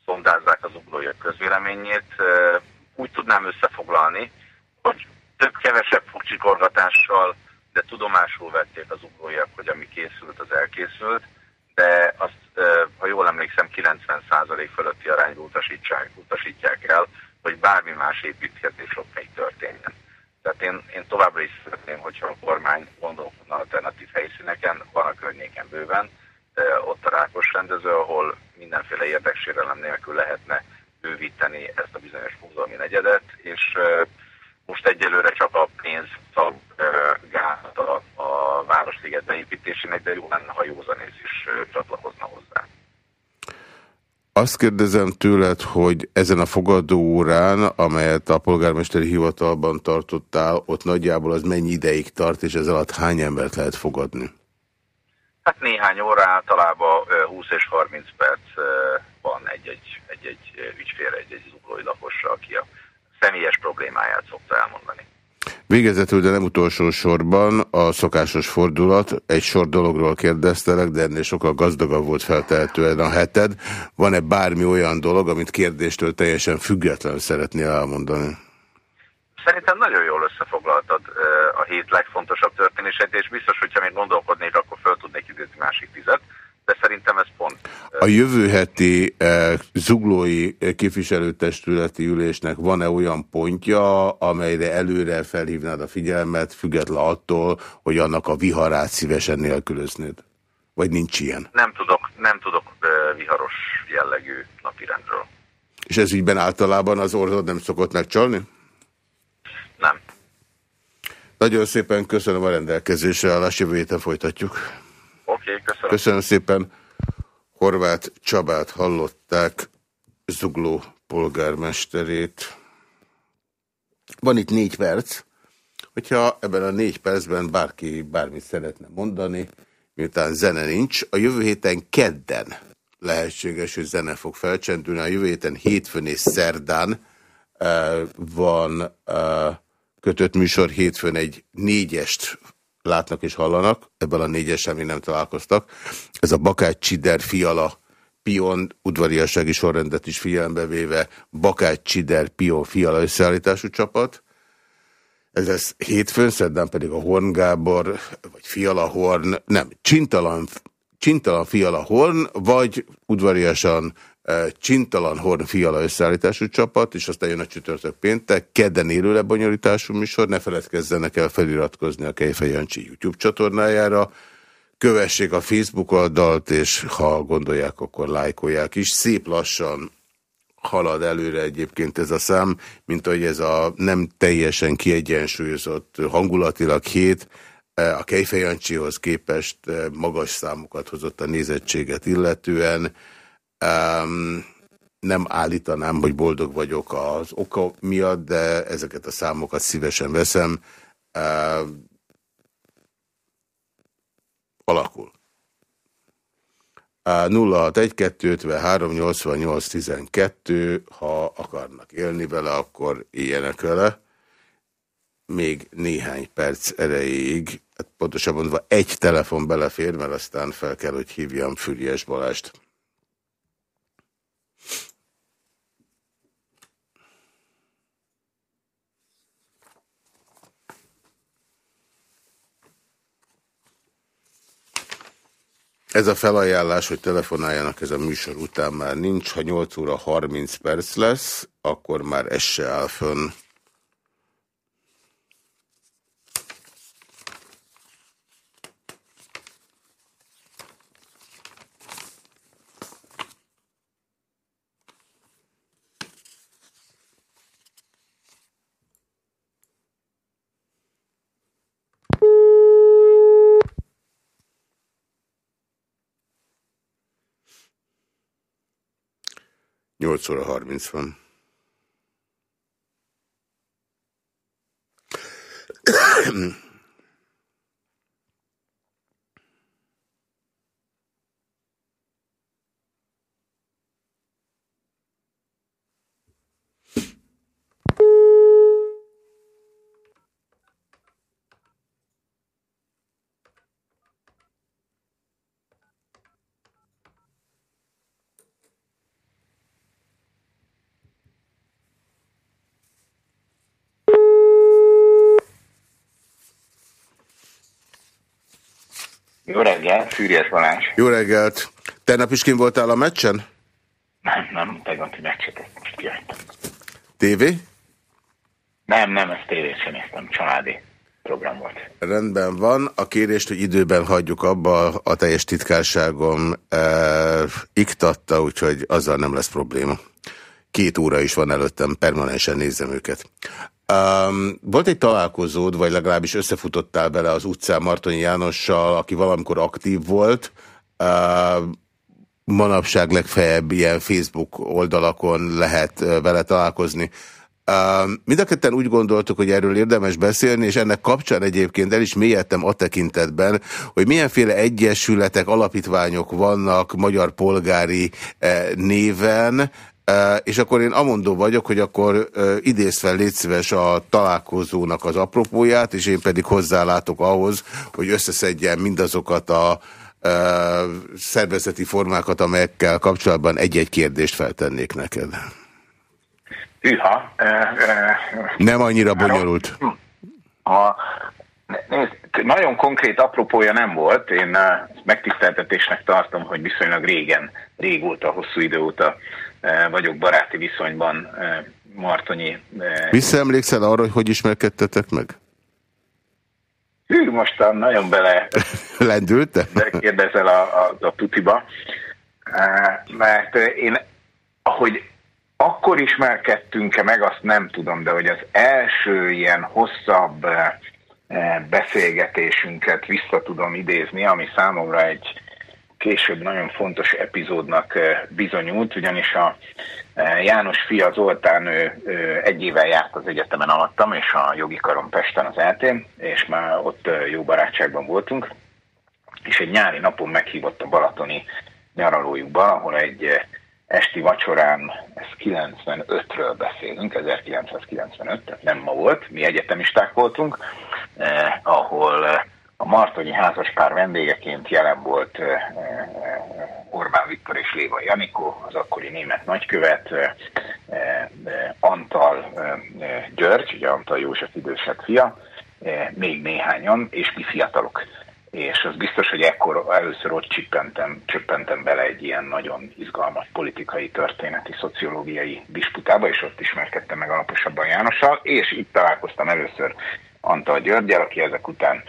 szondázzák az zuglói közvéleményét. Úgy tudnám összefoglalni, hogy több-kevesebb fogcsikorgatással, de tudomásul vették az uglóiak, hogy ami készült, az elkészült, de azt, ha jól emlékszem, 90% fölötti arányba utasítják el, hogy bármi más építkezés ott még történjen. Tehát én, én továbbra is szeretném, hogyha a kormány gondolkodna alternatív helyszíneken, van a környéken bőven, ott a Rákos rendező, ahol mindenféle érdeksérelem nélkül lehetne bővíteni ezt a bizonyos múzeumi negyedet, és most egyelőre csak a pénz gátat a, a Városliget beépítésének, de jó lenne, ha józanész is csatlakozna hozzá.
Azt kérdezem tőled, hogy ezen a fogadó órán, amelyet a polgármesteri hivatalban tartottál, ott nagyjából az mennyi ideig tart, és ez alatt hány embert lehet fogadni?
Hát néhány óra általában 20 és 30 perc van egy-egy ügyfél, egy-egy zuglói lakossal, aki a személyes problémáját szokta elmondani.
Végezetül, de nem utolsó sorban a szokásos fordulat. Egy sor dologról kérdeztelek, de ennél sokkal gazdagabb volt feltehetően a heted. Van-e bármi olyan dolog, amit kérdéstől teljesen független szeretnél elmondani?
Szerintem nagyon jól összefoglaltad a hét legfontosabb történését, és biztos, hogyha még gondolkodnék, akkor föl tudnék idézni másik tizet de szerintem ez pont...
A jövő heti eh, zuglói képviselőtestületi ülésnek van-e olyan pontja, amelyre előre felhívnád a figyelmet, független attól, hogy annak a viharát szívesen nélkülöznéd? Vagy nincs ilyen?
Nem tudok, nem tudok viharos jellegű napirendről.
És ez ügyben általában az orrod nem szokott megcsalni?
Nem.
Nagyon szépen köszönöm a rendelkezésre, a jövő héten folytatjuk.
Köszönöm.
Köszönöm szépen. Horváth Csabát hallották, Zugló polgármesterét. Van itt négy perc. Hogyha ebben a négy percben bárki bármit szeretne mondani, miután zene nincs, a jövő héten kedden lehetséges, hogy zene fog felcsendülni. A jövő héten hétfőn és szerdán uh, van uh, kötött műsor, hétfőn egy négyest látnak és hallanak, ebből a négyesen még nem találkoztak. Ez a Bakács Csider Fiala Pion udvariassági sorrendet is figyelembe véve Bakács Csider Pion Fiala összeállítású csapat. Ez lesz hétfőn, szerdán pedig a Horn Gábor, vagy Fiala Horn, nem, Csintalan, Csintalan Fiala Horn, vagy udvariasan Csintalan Horn Fiala összeállítású csapat, és aztán jön a csütörtök péntek, kedden élő lebonyolítású műsor, ne feledkezzenek el feliratkozni a Kejfej Jancsi YouTube csatornájára, kövessék a Facebook oldalt, és ha gondolják, akkor lájkolják is. Szép lassan halad előre egyébként ez a szám, mint ahogy ez a nem teljesen kiegyensúlyozott hangulatilag hét, a Kejfej Jancsihoz képest magas számokat hozott a nézettséget illetően, Um, nem állítanám, hogy boldog vagyok az oka miatt, de ezeket a számokat szívesen veszem. Uh, alakul. Uh, 061 ha akarnak élni vele, akkor éljenek vele. Még néhány perc erejéig, hát pontosabban mondva egy telefon belefér, mert aztán fel kell, hogy hívjam Füriás Balást. Ez a felajánlás, hogy telefonáljanak ez a műsor után már nincs. Ha 8 óra 30 perc lesz, akkor már ez se áll fönn. 8 óra 30 van.
Jó reggelt, Fűrjes Balázs.
Jó reggelt. Tegnap is kim voltál a meccsen?
Nem, nem, tegnapi meccset most kihagytam.
TV?
Nem, nem, ezt tévét sem néztem, családi. program volt.
Rendben van. A kérést, hogy időben hagyjuk abba, a teljes titkárságom e, iktatta, úgyhogy azzal nem lesz probléma. Két óra is van előttem, permanensen nézem őket. Um, volt egy találkozód, vagy legalábbis összefutottál bele az utcán Martonyi Jánossal, aki valamikor aktív volt. Uh, manapság legfeljebb ilyen Facebook oldalakon lehet vele találkozni. Uh, mind a ketten úgy gondoltuk, hogy erről érdemes beszélni, és ennek kapcsán egyébként el is mélyedtem a tekintetben, hogy milyenféle egyesületek, alapítványok vannak magyar polgári uh, néven, és akkor én amondó vagyok, hogy akkor idézz fel, légy szíves a találkozónak az apropóját, és én pedig hozzálátok ahhoz, hogy összeszedjem mindazokat a szervezeti formákat, amelyekkel kapcsolatban egy-egy kérdést feltennék neked.
Hűha.
Nem annyira bonyolult.
A, nézd, nagyon konkrét apropója nem volt. Én megtiszteltetésnek tartom, hogy viszonylag régen, régóta, hosszú idő óta vagyok baráti viszonyban eh, Martonyi.
Eh, Visszaemlékszel arra, hogy hogy ismerkedtetek meg?
Hű, mostan nagyon bele...
Lendült?
De kérdezel a, a, a tutiba. Mert én, ahogy akkor ismerkedtünk-e meg, azt nem tudom, de hogy az első ilyen hosszabb beszélgetésünket vissza tudom idézni, ami számomra egy később nagyon fontos epizódnak eh, bizonyult, ugyanis a eh, János fia Zoltán ő, ő egy éve járt az egyetemen alattam, és a jogi karon Pesten az eltén, és már ott eh, jó barátságban voltunk, és egy nyári napon meghívott a Balatoni nyaralójukba, ahol egy esti vacsorán, ez 95-ről beszélünk, 1995, tehát nem ma volt, mi egyetemisták voltunk, eh, ahol a Martonyi házaspár vendégeként jelen volt Orbán Viktor és Léva Janikó, az akkori német nagykövet, Antal György, ugye Antal József idősebb fia, még néhányan, és mi fiatalok. És az biztos, hogy ekkor először ott csippentem, csöppentem bele egy ilyen nagyon izgalmas politikai, történeti, szociológiai disputába, és ott ismerkedtem meg alaposabban Jánossal, és itt találkoztam először Antal Györgyel, aki ezek után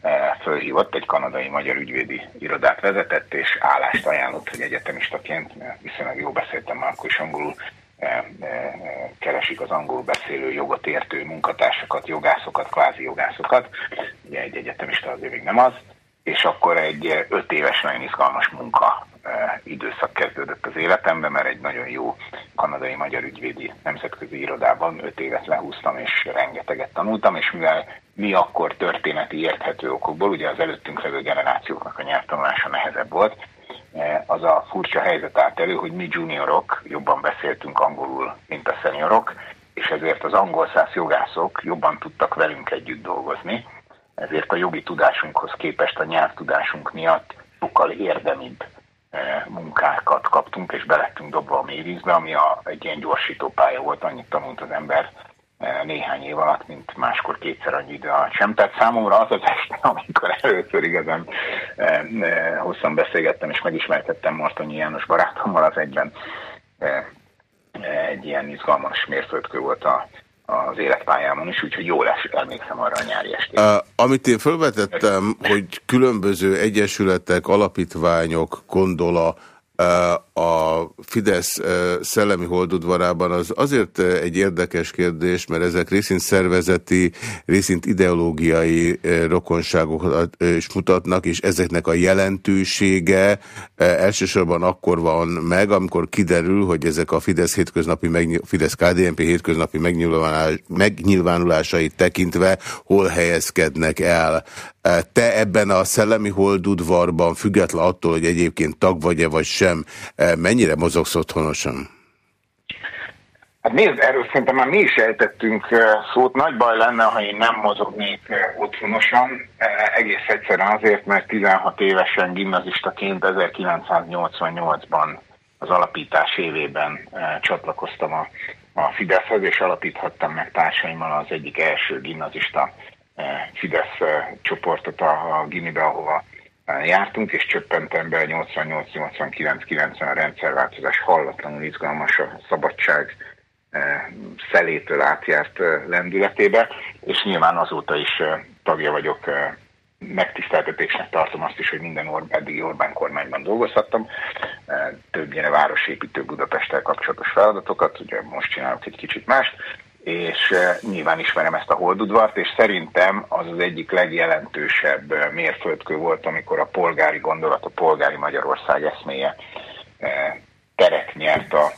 e, fölhívott, egy kanadai magyar ügyvédi irodát vezetett, és állást ajánlott, hogy egyetemistaként, viszonylag jó beszéltem már akkor is angolul, e, e, keresik az angol beszélő jogot értő munkatársakat, jogászokat, kvázi jogászokat. Ugye egy egyetemista azért még nem az. És akkor egy öt éves nagyon izgalmas munka időszak kezdődött az életemben, mert egy nagyon jó kanadai magyar ügyvédi nemzetközi irodában öt évet lehúztam, és rengeteget tanultam, és mivel mi akkor történeti érthető okokból, ugye az előttünk levő generációknak a nyelvtanulása nehezebb volt, az a furcsa helyzet állt elő, hogy mi juniorok jobban beszéltünk angolul, mint a szeniorok, és ezért az angol száz jogászok jobban tudtak velünk együtt dolgozni, ezért a jogi tudásunkhoz képest a nyelvtudásunk miatt sokkal érdemibb E, munkákat kaptunk, és belettünk dobva a mélyvízbe, ami a, egy ilyen gyorsító pálya volt, annyit tanult az ember e, néhány év alatt, mint máskor kétszer annyi idő alatt sem. Tehát számomra az az este, amikor először igazán e, hosszan beszélgettem, és megismerkedtem Martonyi János barátommal, az egyben egy ilyen izgalmas mérföldkő volt a, az életpályámon is, úgyhogy jól emlékszem arra a nyári estére.
Amit én felvetettem, hogy különböző egyesületek, alapítványok, gondola, a Fidesz szellemi holdudvarában az azért egy érdekes kérdés, mert ezek részint szervezeti, részint ideológiai rokonságokat is mutatnak, és ezeknek a jelentősége elsősorban akkor van meg, amikor kiderül, hogy ezek a Fidesz hétköznapi, Fidesz-KDNP hétköznapi megnyilvánulás, megnyilvánulásait tekintve hol helyezkednek el. Te ebben a szellemi holdudvarban, független attól, hogy egyébként tag vagy-e vagy sem, mennyire mozogsz otthonosan?
Hát nézd, erről szerintem már mi is ejtettünk szót. Nagy baj lenne, ha én nem mozognék otthonosan. Egész egyszerűen azért, mert 16 évesen gimnazistaként 1988-ban az alapítás évében csatlakoztam a, a Fideszhez, és alapíthattam meg társaimmal az egyik első gimnazista Fidesz csoportot a, a Gimibe, ahova jártunk, és csöppentem be 88-89-90 a rendszerváltozás hallatlanul izgalmas a szabadság szelétől átjárt lendületébe, és nyilván azóta is tagja vagyok megtiszteltetésnek tartom azt is, hogy minden Or eddigi Orbán kormányban dolgozhattam. Több ilyen városépítő Budapesttel kapcsolatos feladatokat, ugye most csinálok egy kicsit mást, és nyilván ismerem ezt a holdudvart, és szerintem az az egyik legjelentősebb mérföldkő volt, amikor a polgári gondolat, a polgári Magyarország eszméje teret nyert, a,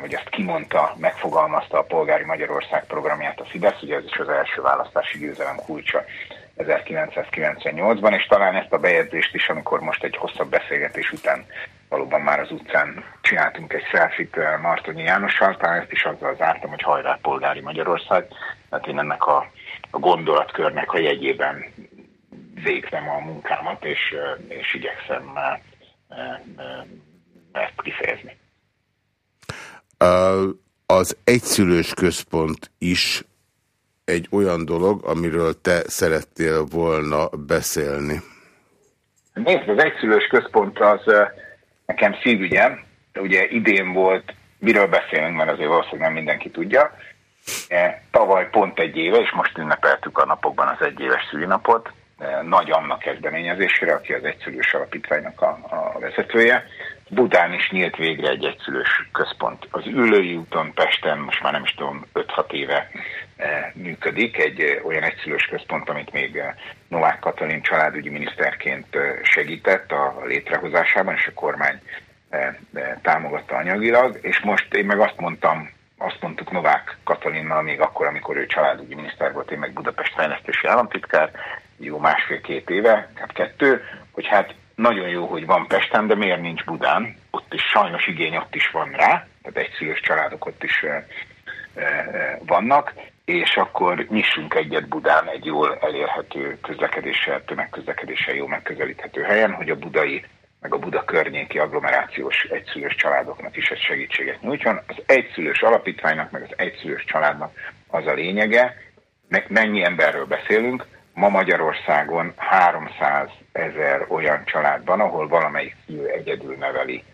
vagy azt kimondta, megfogalmazta a polgári Magyarország programját a Fidesz, ugye ez is az első választási győzelem kulcsa 1998-ban, és talán ezt a bejegyzést is, amikor most egy hosszabb beszélgetés után valóban már az utcán csináltunk egy szelfit eh, Martonyi Jánossal, talán ezt is azzal zártam, hogy hajrá polgári Magyarország, tehát én ennek a, a gondolatkörnek a jegyében végzem a munkámat, és, eh, és igyekszem eh, ezt kifejezni.
Az egyszülős központ is egy olyan dolog, amiről te szerettél volna beszélni?
Nézd, az egyszülős központ az nekem szívügyem. Ugye idén volt, miről beszélünk, mert azért valószínűleg nem mindenki tudja. Tavaly pont egy éve, és most ünnepeltük a napokban az egyéves szülinapot, Nagy Anna kezdeményezésére, aki az egyszülős alapítványnak a, a vezetője. Budán is nyílt végre egy egyszülős központ. Az Ülői úton, Pesten most már nem is tudom, 5-6 éve működik, egy e, olyan egyszülős központ, amit még e, Novák Katalin családügyi miniszterként segített a létrehozásában, és a kormány támogatta anyagilag, és most én meg azt mondtam, azt mondtuk Novák Katalinnal még akkor, amikor ő családügyi miniszter volt, én meg Budapest fejlesztési államtitkár, jó másfél-két éve, hát kettő, hogy hát nagyon jó, hogy van Pesten, de miért nincs Budán? Ott is sajnos igény ott is van rá, tehát egyszülős családok ott is e, e, vannak, és akkor nyissunk egyet Budán egy jól elérhető közlekedéssel, tömegközlekedéssel jól megközelíthető helyen, hogy a budai meg a Buda környéki agglomerációs egyszülős családoknak is egy segítséget nyújtson. Az egyszülős alapítványnak, meg az egyszülős családnak az a lényege, meg mennyi emberről beszélünk, Ma Magyarországon 300 ezer olyan családban, ahol valamelyik szülő egyedül neveli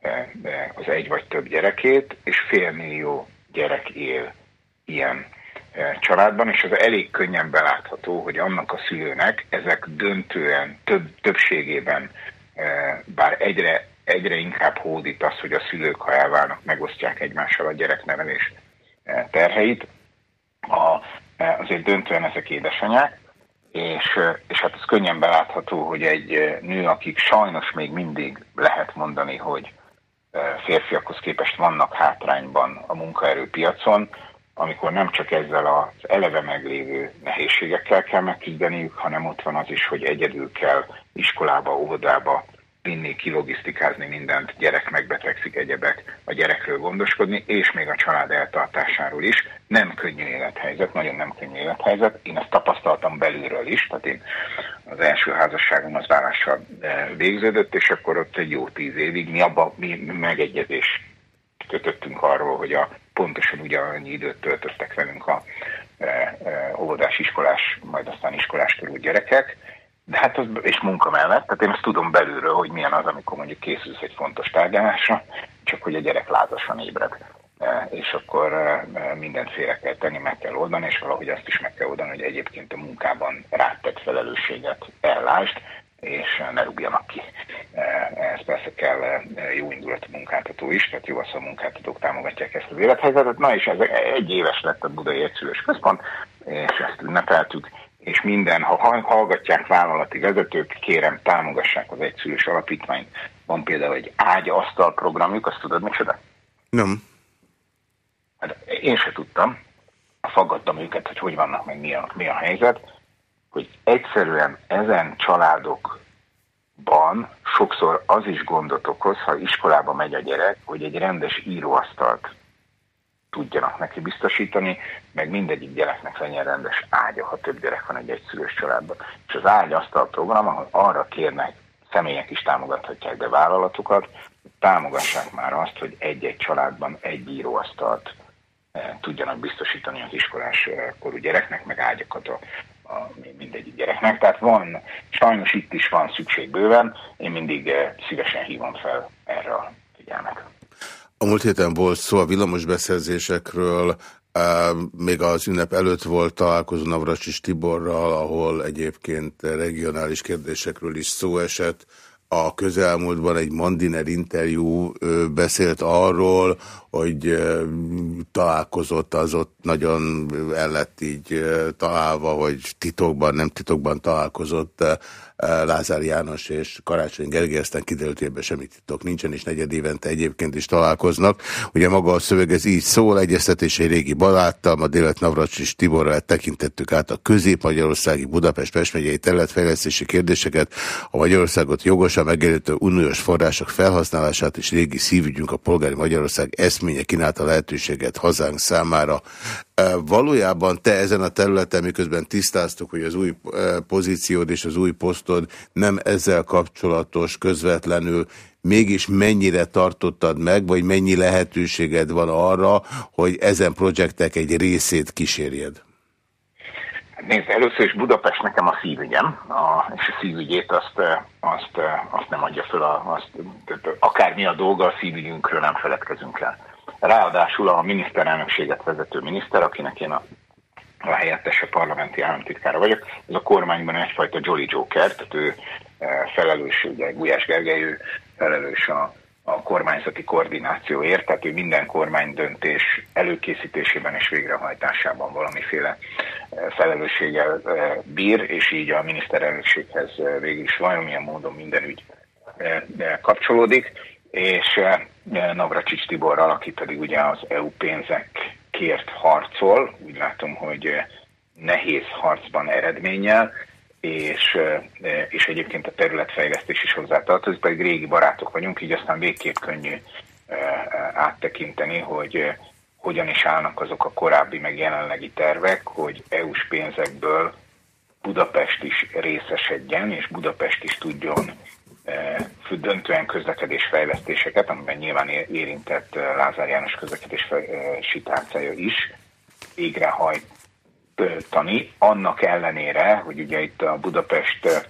eh, eh, az egy vagy több gyerekét, és félmillió gyerek él ilyen családban, és az elég könnyen belátható, hogy annak a szülőnek ezek döntően, több, többségében, bár egyre, egyre inkább hódít az, hogy a szülők, ha elválnak, megosztják egymással a gyereknevelés terheit, a, azért döntően ezek édesanyák, és, és hát ez könnyen belátható, hogy egy nő, akik sajnos még mindig lehet mondani, hogy férfiakhoz képest vannak hátrányban a munkaerőpiacon, amikor nem csak ezzel az eleve meglévő nehézségekkel kell megküzdeniük, hanem ott van az is, hogy egyedül kell iskolába, óvodába vinni, kilogisztikázni mindent, gyerek megbetegszik, egyebek, a gyerekről gondoskodni, és még a család eltartásáról is. Nem könnyű élethelyzet, nagyon nem könnyű élethelyzet. Én ezt tapasztaltam belülről is, tehát én az első házasságom az vállással eh, végződött, és akkor ott egy jó tíz évig mi abban mi megegyezés kötöttünk arról, hogy a pontosan ugyanannyi időt töltöttek velünk a e, e, óvodás, iskolás, majd aztán iskolás körül gyerekek, de hát az, és munka mellett, tehát én azt tudom belülről, hogy milyen az, amikor mondjuk készülsz egy fontos tárgyalásra, csak hogy a gyerek lázasan ébred. E, és akkor e, e, mindent félre kell tenni, meg kell oldani, és valahogy azt is meg kell oldani, hogy egyébként a munkában rátett felelősséget ellásd, és ne rúgjanak ki. Ez persze kell jó indulatú munkáltató is, tehát jó az, a munkáltatók támogatják ezt az élethelyzetet. Na és ez egy éves lett a Budai Egyszülős Központ, és ezt ünnepeltük, és minden, ha hallgatják vállalati vezetők, kérem támogassák az egyszülős alapítványt. Van például egy ágy-asztal programjuk, azt tudod micsoda?
Nem.
Hát én se tudtam, faggattam őket, hogy hogy vannak, meg mi a, mi a helyzet, hogy egyszerűen ezen családokban sokszor az is gondot okoz, ha iskolába megy a gyerek, hogy egy rendes íróasztalt tudjanak neki biztosítani, meg mindegyik gyereknek legyen rendes ágya, ha több gyerek van egy egyszülős családban. És az ágyasztal program, ahol arra kérnek, személyek is támogathatják be vállalatokat, támogassák már azt, hogy egy-egy családban egy íróasztalt e, tudjanak biztosítani az iskolás e, korú gyereknek, meg ágyakat a, a mindegyik gyereknek. Tehát van, sajnos itt is van szükség bőven, én mindig e, szívesen hívom fel erre a figyelmet.
A múlt héten volt szó a villamosbeszerzésekről, még az ünnep előtt volt találkozó Navracsis Tiborral, ahol egyébként regionális kérdésekről is szó esett. A közelmúltban egy Mandiner interjú beszélt arról, hogy találkozott, az ott nagyon el lett így találva, hogy titokban, nem titokban találkozott Lázár János és Karácsony Gergely, aztán kiderült, hogy ebben semmi titok nincsen, és negyed évente egyébként is találkoznak. Ugye maga a szöveg ez így szól, egyeztetés egy régi baláttal, ma délet Navracsis Tiborral tekintettük át a közép-magyarországi Budapest-Pest megyei területfejlesztési kérdéseket, a Magyarországot jogosan megjelentő uniós források felhasználását és régi szívügyünk a polgári Magyarország eszménye kínálta lehetőséget hazánk számára. Valójában te ezen a területen, miközben tisztáztuk, hogy az új pozíciód és az új posztod nem ezzel kapcsolatos közvetlenül, mégis mennyire tartottad meg, vagy mennyi lehetőséged van arra, hogy ezen projektek egy részét kísérjed?
Nézd, először is Budapest nekem a szívügyem, a, és a szívügyét azt, azt, azt nem adja föl, a, azt, akármi a dolga, a szívügyünkről nem feledkezünk el. Ráadásul a miniszterelnökséget vezető miniszter, akinek én a, a helyettese parlamenti államtitkára vagyok, ez a kormányban egyfajta Jolly Joker, tehát ő e, felelős, ugye Gulyás Gergely, ő felelős a, a kormányzati koordinációért, tehát ő minden kormány döntés előkészítésében és végrehajtásában valamiféle e, felelősséggel e, bír, és így a miniszterelnökséghez végül is valamilyen módon minden ügy kapcsolódik és eh, Navracsics Tiborral, aki pedig ugye az EU pénzekért harcol, úgy látom, hogy eh, nehéz harcban eredménnyel, és, és egyébként a területfejlesztés is hozzátartozik, pedig régi barátok vagyunk, így aztán végképp könnyű áttekinteni, hogy hogyan is állnak azok a korábbi meg jelenlegi tervek, hogy EU-s pénzekből Budapest is részesedjen, és Budapest is tudjon döntően közlekedésfejlesztéseket, amiben nyilván érintett Lázár János közlekedési tárcája is végrehajtani, annak ellenére, hogy ugye itt a Budapest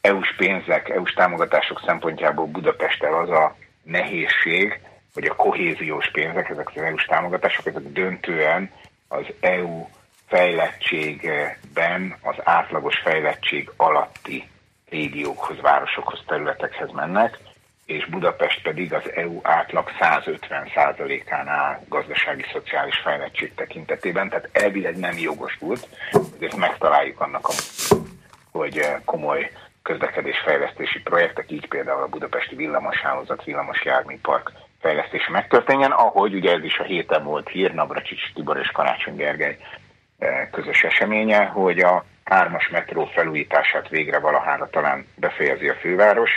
EU-s pénzek, EU-s támogatások szempontjából Budapesttel az a nehézség, hogy a kohéziós pénzek, ezek az EU-s támogatások, ezek döntően az EU fejlettségben az átlagos fejlettség alatti régiókhoz, városokhoz, területekhez mennek, és Budapest pedig az EU átlag 150%-án áll gazdasági szociális fejlettség tekintetében, tehát elvileg nem jogosult, ezt megtaláljuk annak, a, hogy komoly közlekedésfejlesztési projektek, így például a budapesti villamoshálózat, villamos járműpark fejlesztése megtörténjen, ahogy ugye ez is a héten volt hír, Navracsics Tibor és Karácsony Gergely eh, közös eseménye, hogy a hármas metró felújítását végre valahára talán befejezi a főváros.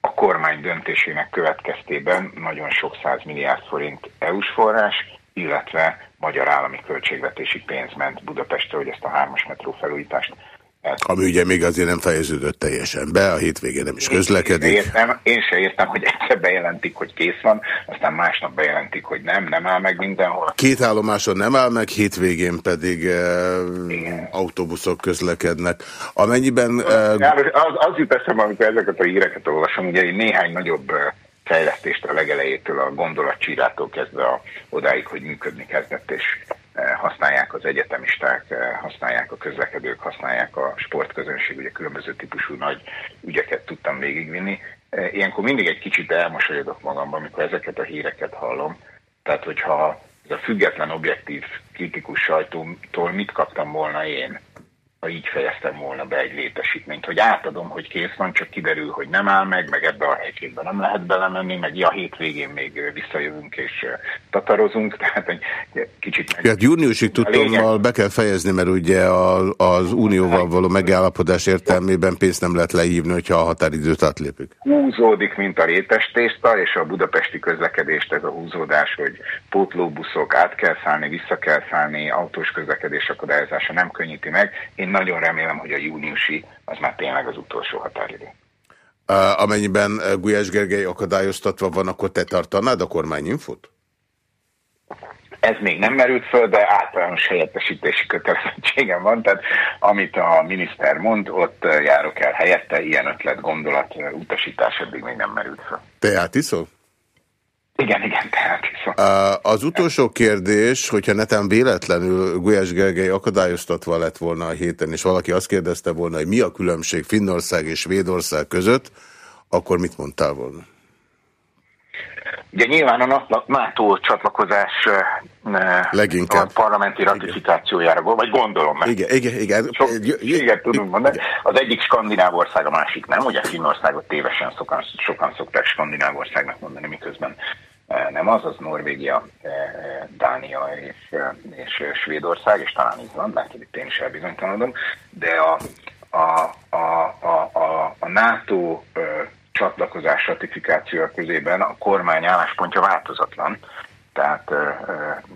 A kormány döntésének következtében nagyon sok száz milliárd forint EU-s forrás, illetve magyar állami költségvetési pénz ment Budapestre, hogy ezt a hármas metró felújítást
ami ugye még azért nem fejeződött teljesen be, a hétvégén nem is közlekedik.
Én, értem, én se értem, hogy egyszer bejelentik, hogy kész van, aztán másnap bejelentik, hogy nem, nem áll meg mindenhol.
Két állomáson nem áll meg, hétvégén pedig e, autóbuszok közlekednek. Amennyiben... E,
az, az jut eszembe, amikor ezeket a híreket olvasom, ugye egy néhány nagyobb fejlesztést a legelejétől, a gondolatcsírától kezdve a, odáig, hogy működni kezdett, és Eh, használják az egyetemisták, eh, használják a közlekedők, használják a sportközönség, ugye különböző típusú nagy ügyeket tudtam végigvinni. Eh, ilyenkor mindig egy kicsit elmosolyodok magamban, amikor ezeket a híreket hallom. Tehát, hogyha ez a független, objektív, kritikus sajtótól mit kaptam volna én, ha így fejeztem volna be egy létesítményt, hogy átadom, hogy kész van, csak kiderül, hogy nem áll meg, meg ebbe a helységbe nem lehet belemenni, meg ja, hétvégén még visszajövünk és tatarozunk, tehát egy kicsit...
Meg... Hát júniusig tudtommal be kell fejezni, mert ugye a, az unióval való megállapodás értelmében pénzt nem lehet lehívni, hogyha a határidőt átlépik.
Húzódik, mint a rétes tészta, és a budapesti közlekedést ez a húzódás, hogy pótlóbuszok, át kell szállni, vissza kell szállni, autós közlekedés akadályozása nem könnyíti meg. Én nagyon remélem, hogy a júniusi az már tényleg az utolsó határidő.
Uh, amennyiben Gulyás Gergely akadályoztatva van, akkor te tartanád a kormányinfot?
Ez még nem merült föl, de általános helyettesítési kötelezettségem van, tehát amit a miniszter mond, ott járok el helyette, ilyen ötlet, gondolat, utasítás eddig még nem merült föl.
Te iszol?
Igen, igen, tehát
Az utolsó kérdés, hogyha netán véletlenül Gulyás Gergely akadályoztatva lett volna a héten, és valaki azt kérdezte volna, hogy mi a különbség Finnország és Svédország között, akkor mit mondtál volna?
Ugye nyilván a NATO csatlakozás
Leginkább.
a parlamenti ratifikációjára, vagy gondolom meg.
Igen, igen, igen.
Sok, igen, tudunk mondani. Az egyik skandináv ország, a másik nem. Ugye Finnországot tévesen sokan, sokan szokták skandináv országnak mondani, miközben nem az, az Norvégia, Dánia és, és Svédország, és talán Izland, mert itt én is elbizonytalanodom, de a, a, a, a, a, a NATO csatlakozás ratifikációja közében a kormány álláspontja változatlan. Tehát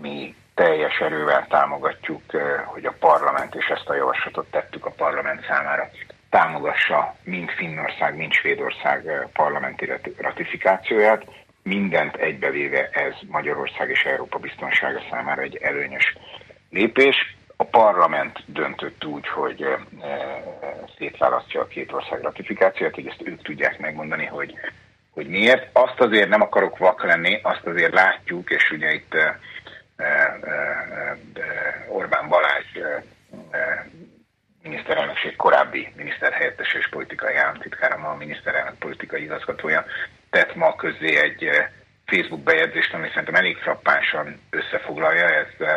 mi teljes erővel támogatjuk, hogy a parlament, és ezt a javaslatot tettük a parlament számára, támogassa mind Finnország, mind Svédország parlamenti ratifikációját. Mindent egybevéve ez Magyarország és Európa biztonsága számára egy előnyös lépés. A parlament döntött úgy, hogy eh, eh, szétválasztja a két ország ratifikációt, hogy ezt ők tudják megmondani, hogy, hogy miért. Azt azért nem akarok vak lenni, azt azért látjuk, és ugye itt eh, Orbán Balázs miniszterelnökség korábbi miniszterhelyettes és politikai államtitkára, ma a miniszterelnök politikai igazgatója tett ma közé egy Facebook bejegyzést, ami szerintem elég frappánsan összefoglalja, ez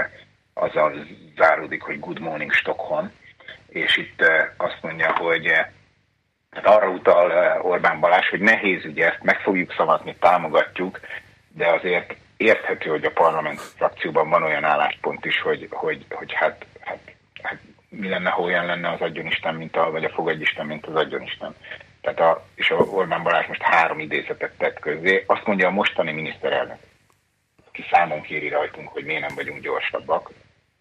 azzal záródik, hogy Good Morning Stockholm, és itt eh, azt mondja, hogy eh, tehát arra utal eh, Orbán Balázs, hogy nehéz ugye ezt meg fogjuk szavazni, támogatjuk, de azért érthető, hogy a parlament frakcióban van olyan álláspont is, hogy, hogy, hogy hát, hát, hát mi lenne, ha olyan lenne az adjonisten, mint a, vagy a fogadjisten, mint az adjonisten. Tehát a, és a Orbán Balázs most három idézetet tett közé. Azt mondja a mostani miniszterelnök, aki számon kéri rajtunk, hogy miért nem vagyunk gyorsabbak,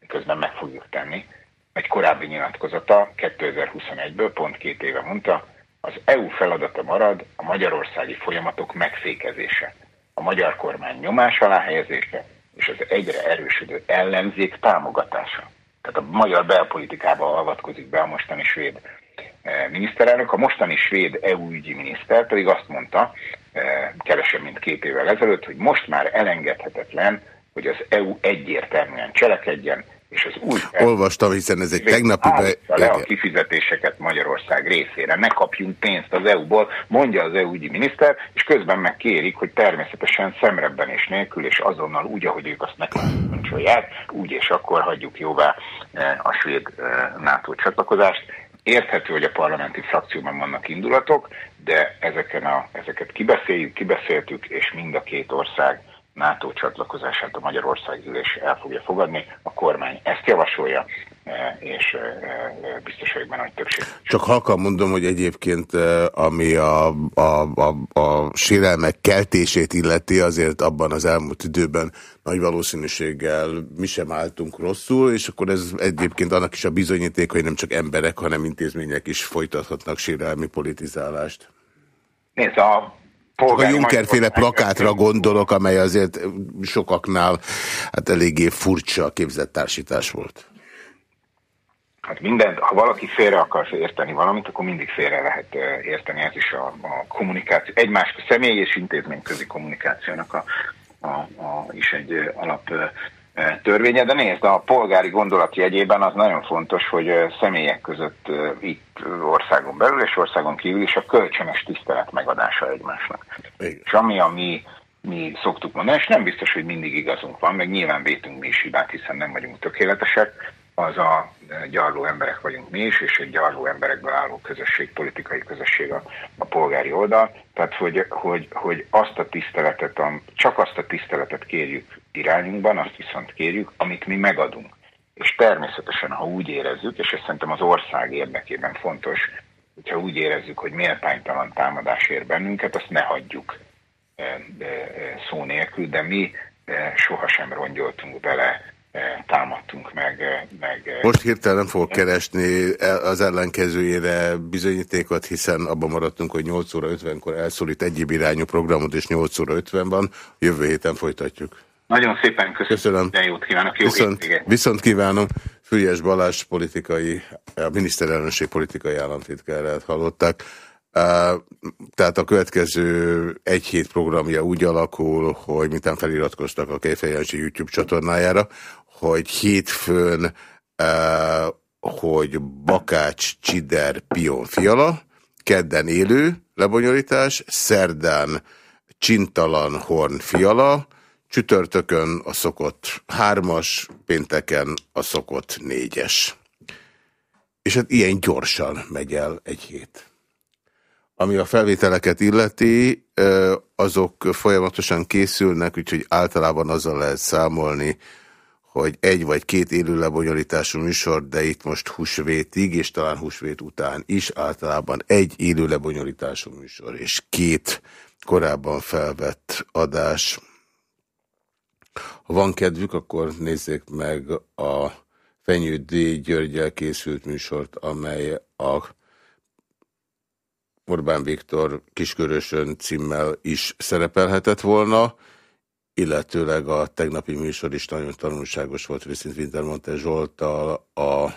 közben meg fogjuk tenni. Egy korábbi nyilatkozata 2021-ből, pont két éve mondta, az EU feladata marad a magyarországi folyamatok megfékezése, a magyar kormány nyomás alá helyezése és az egyre erősödő ellenzék támogatása. Tehát a magyar belpolitikába avatkozik be a mostani svéd miniszterelnök. A mostani svéd EU ügyi miniszter pedig azt mondta, eh, kevesebb mint két évvel ezelőtt, hogy most már elengedhetetlen, hogy az EU egyértelműen cselekedjen, és az új...
Olvastam, hiszen ez egy tegnapi... Be...
le a kifizetéseket Magyarország részére, ne kapjunk pénzt az EU-ból, mondja az EU ügyi miniszter, és közben meg kérik, hogy természetesen szemrebbenés nélkül, és azonnal úgy, ahogy ők azt megkapcsolják, úgy és akkor hagyjuk jóvá a svéd NATO csatlakozást. Érthető, hogy a parlamenti frakcióban vannak indulatok, de ezeken a, ezeket kibeszéljük, kibeszéltük, és mind a két ország NATO csatlakozását a Magyarország ülés el fogja fogadni. A kormány ezt javasolja, és e, e, biztos vagyok benne, hogy többség.
Csak halkan mondom, hogy egyébként ami a, a, a, a sérelmek keltését illeti, azért abban az elmúlt időben nagy valószínűséggel mi sem álltunk rosszul, és akkor ez egyébként annak is a bizonyíték, hogy nem csak emberek, hanem intézmények is folytathatnak sérelmi politizálást.
Nézd, a
csak a Juncker-féle plakátra gondolok, amely azért sokaknál hát eléggé furcsa képzettársítás volt.
Hát minden, ha valaki félre akar érteni valamit, akkor mindig félre lehet érteni. Ez is a, a kommunikáció, egymás személy és intézményközi kommunikációnak a, a, a, is egy alap törvénye, de nézd, a polgári gondolat jegyében az nagyon fontos, hogy személyek között itt országon belül és országon kívül is a kölcsönös tisztelet megadása egymásnak. Igen. És ami a mi, mi szoktuk mondani, és nem biztos, hogy mindig igazunk van, meg nyilván vétünk mi is hibát, hiszen nem vagyunk tökéletesek, az a gyarló emberek vagyunk mi is, és egy gyarló emberekből álló közösség, politikai közösség a, a polgári oldal. Tehát, hogy, hogy, hogy azt a tiszteletet, csak azt a tiszteletet kérjük irányunkban, azt viszont kérjük, amit mi megadunk. És természetesen, ha úgy érezzük, és ez szerintem az ország érdekében fontos, hogyha úgy érezzük, hogy méltánytalan támadás ér bennünket, azt ne hagyjuk szó nélkül, de mi sohasem rongyoltunk bele támadtunk meg, meg...
Most hirtelen nem fogok keresni az ellenkezőjére bizonyítékot, hiszen abban maradtunk, hogy 8 óra 50-kor elszólít egyéb irányú programot, és 8 óra 50 van. Jövő héten folytatjuk.
Nagyon szépen köszönöm. köszönöm. De jót kívánok. Jó
viszont, viszont kívánom. Fülyes Balázs politikai, a miniszterelnökség politikai államtitkárát hallották. Tehát a következő egy hét programja úgy alakul, hogy mintán feliratkoztak a Kejfejancsi YouTube csatornájára, hogy hétfőn, hogy Bakács, Csider, Pion, Fiala, kedden élő lebonyolítás, szerdán Csintalan, Horn, Fiala, csütörtökön a szokott hármas, pénteken a szokott négyes. És hát ilyen gyorsan megy el egy hét. Ami a felvételeket illeti, azok folyamatosan készülnek, úgyhogy általában azzal lehet számolni, hogy egy vagy két élő lebonyolítású műsor, de itt most húsvétig, és talán húsvét után is általában egy élő lebonyolítású műsor, és két korábban felvett adás. Ha van kedvük, akkor nézzék meg a Fenyő D. Györgyel készült műsort, amely a Orbán Viktor kiskörösön címmel is szerepelhetett volna, illetőleg a tegnapi műsor is nagyon tanulságos volt, részint Wintermonte Zsoltal a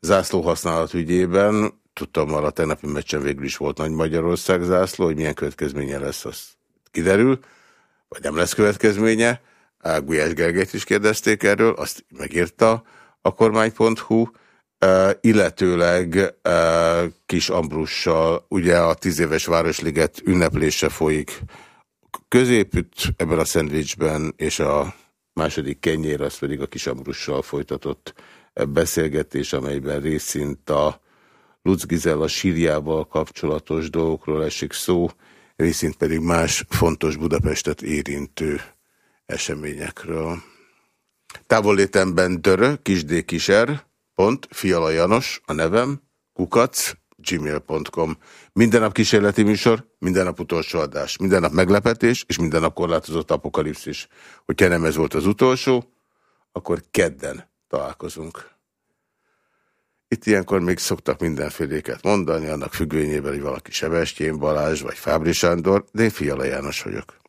zászló használat ügyében. Tudtam, a tegnapi meccsen végül is volt Nagy Magyarország zászló, hogy milyen következménye lesz, az kiderül, vagy nem lesz következménye. Gulyás Gergelyt is kérdezték erről, azt megírta a kormány.hu, illetőleg Kis Ambrussal, ugye a tíz éves Városliget ünneplése folyik középütt ebben a szendvicsben, és a második kenyér, az pedig a Kis Ambrussal folytatott beszélgetés, amelyben részint a Lutz Gizella sírjával kapcsolatos dolgokról esik szó, részint pedig más fontos Budapestet érintő eseményekről. Távollétemben dörö, kisd kiser, pont, Fiala Janos, a nevem, kukac, gmail.com. Minden nap kísérleti műsor, minden nap utolsó adás, minden nap meglepetés, és minden nap korlátozott apokalipszis. Hogyha nem ez volt az utolsó, akkor kedden találkozunk. Itt ilyenkor még szoktak mindenféléket mondani, annak függvényében, hogy valaki Sebestyén Balázs vagy Fábri Sándor, de én Fiala János vagyok.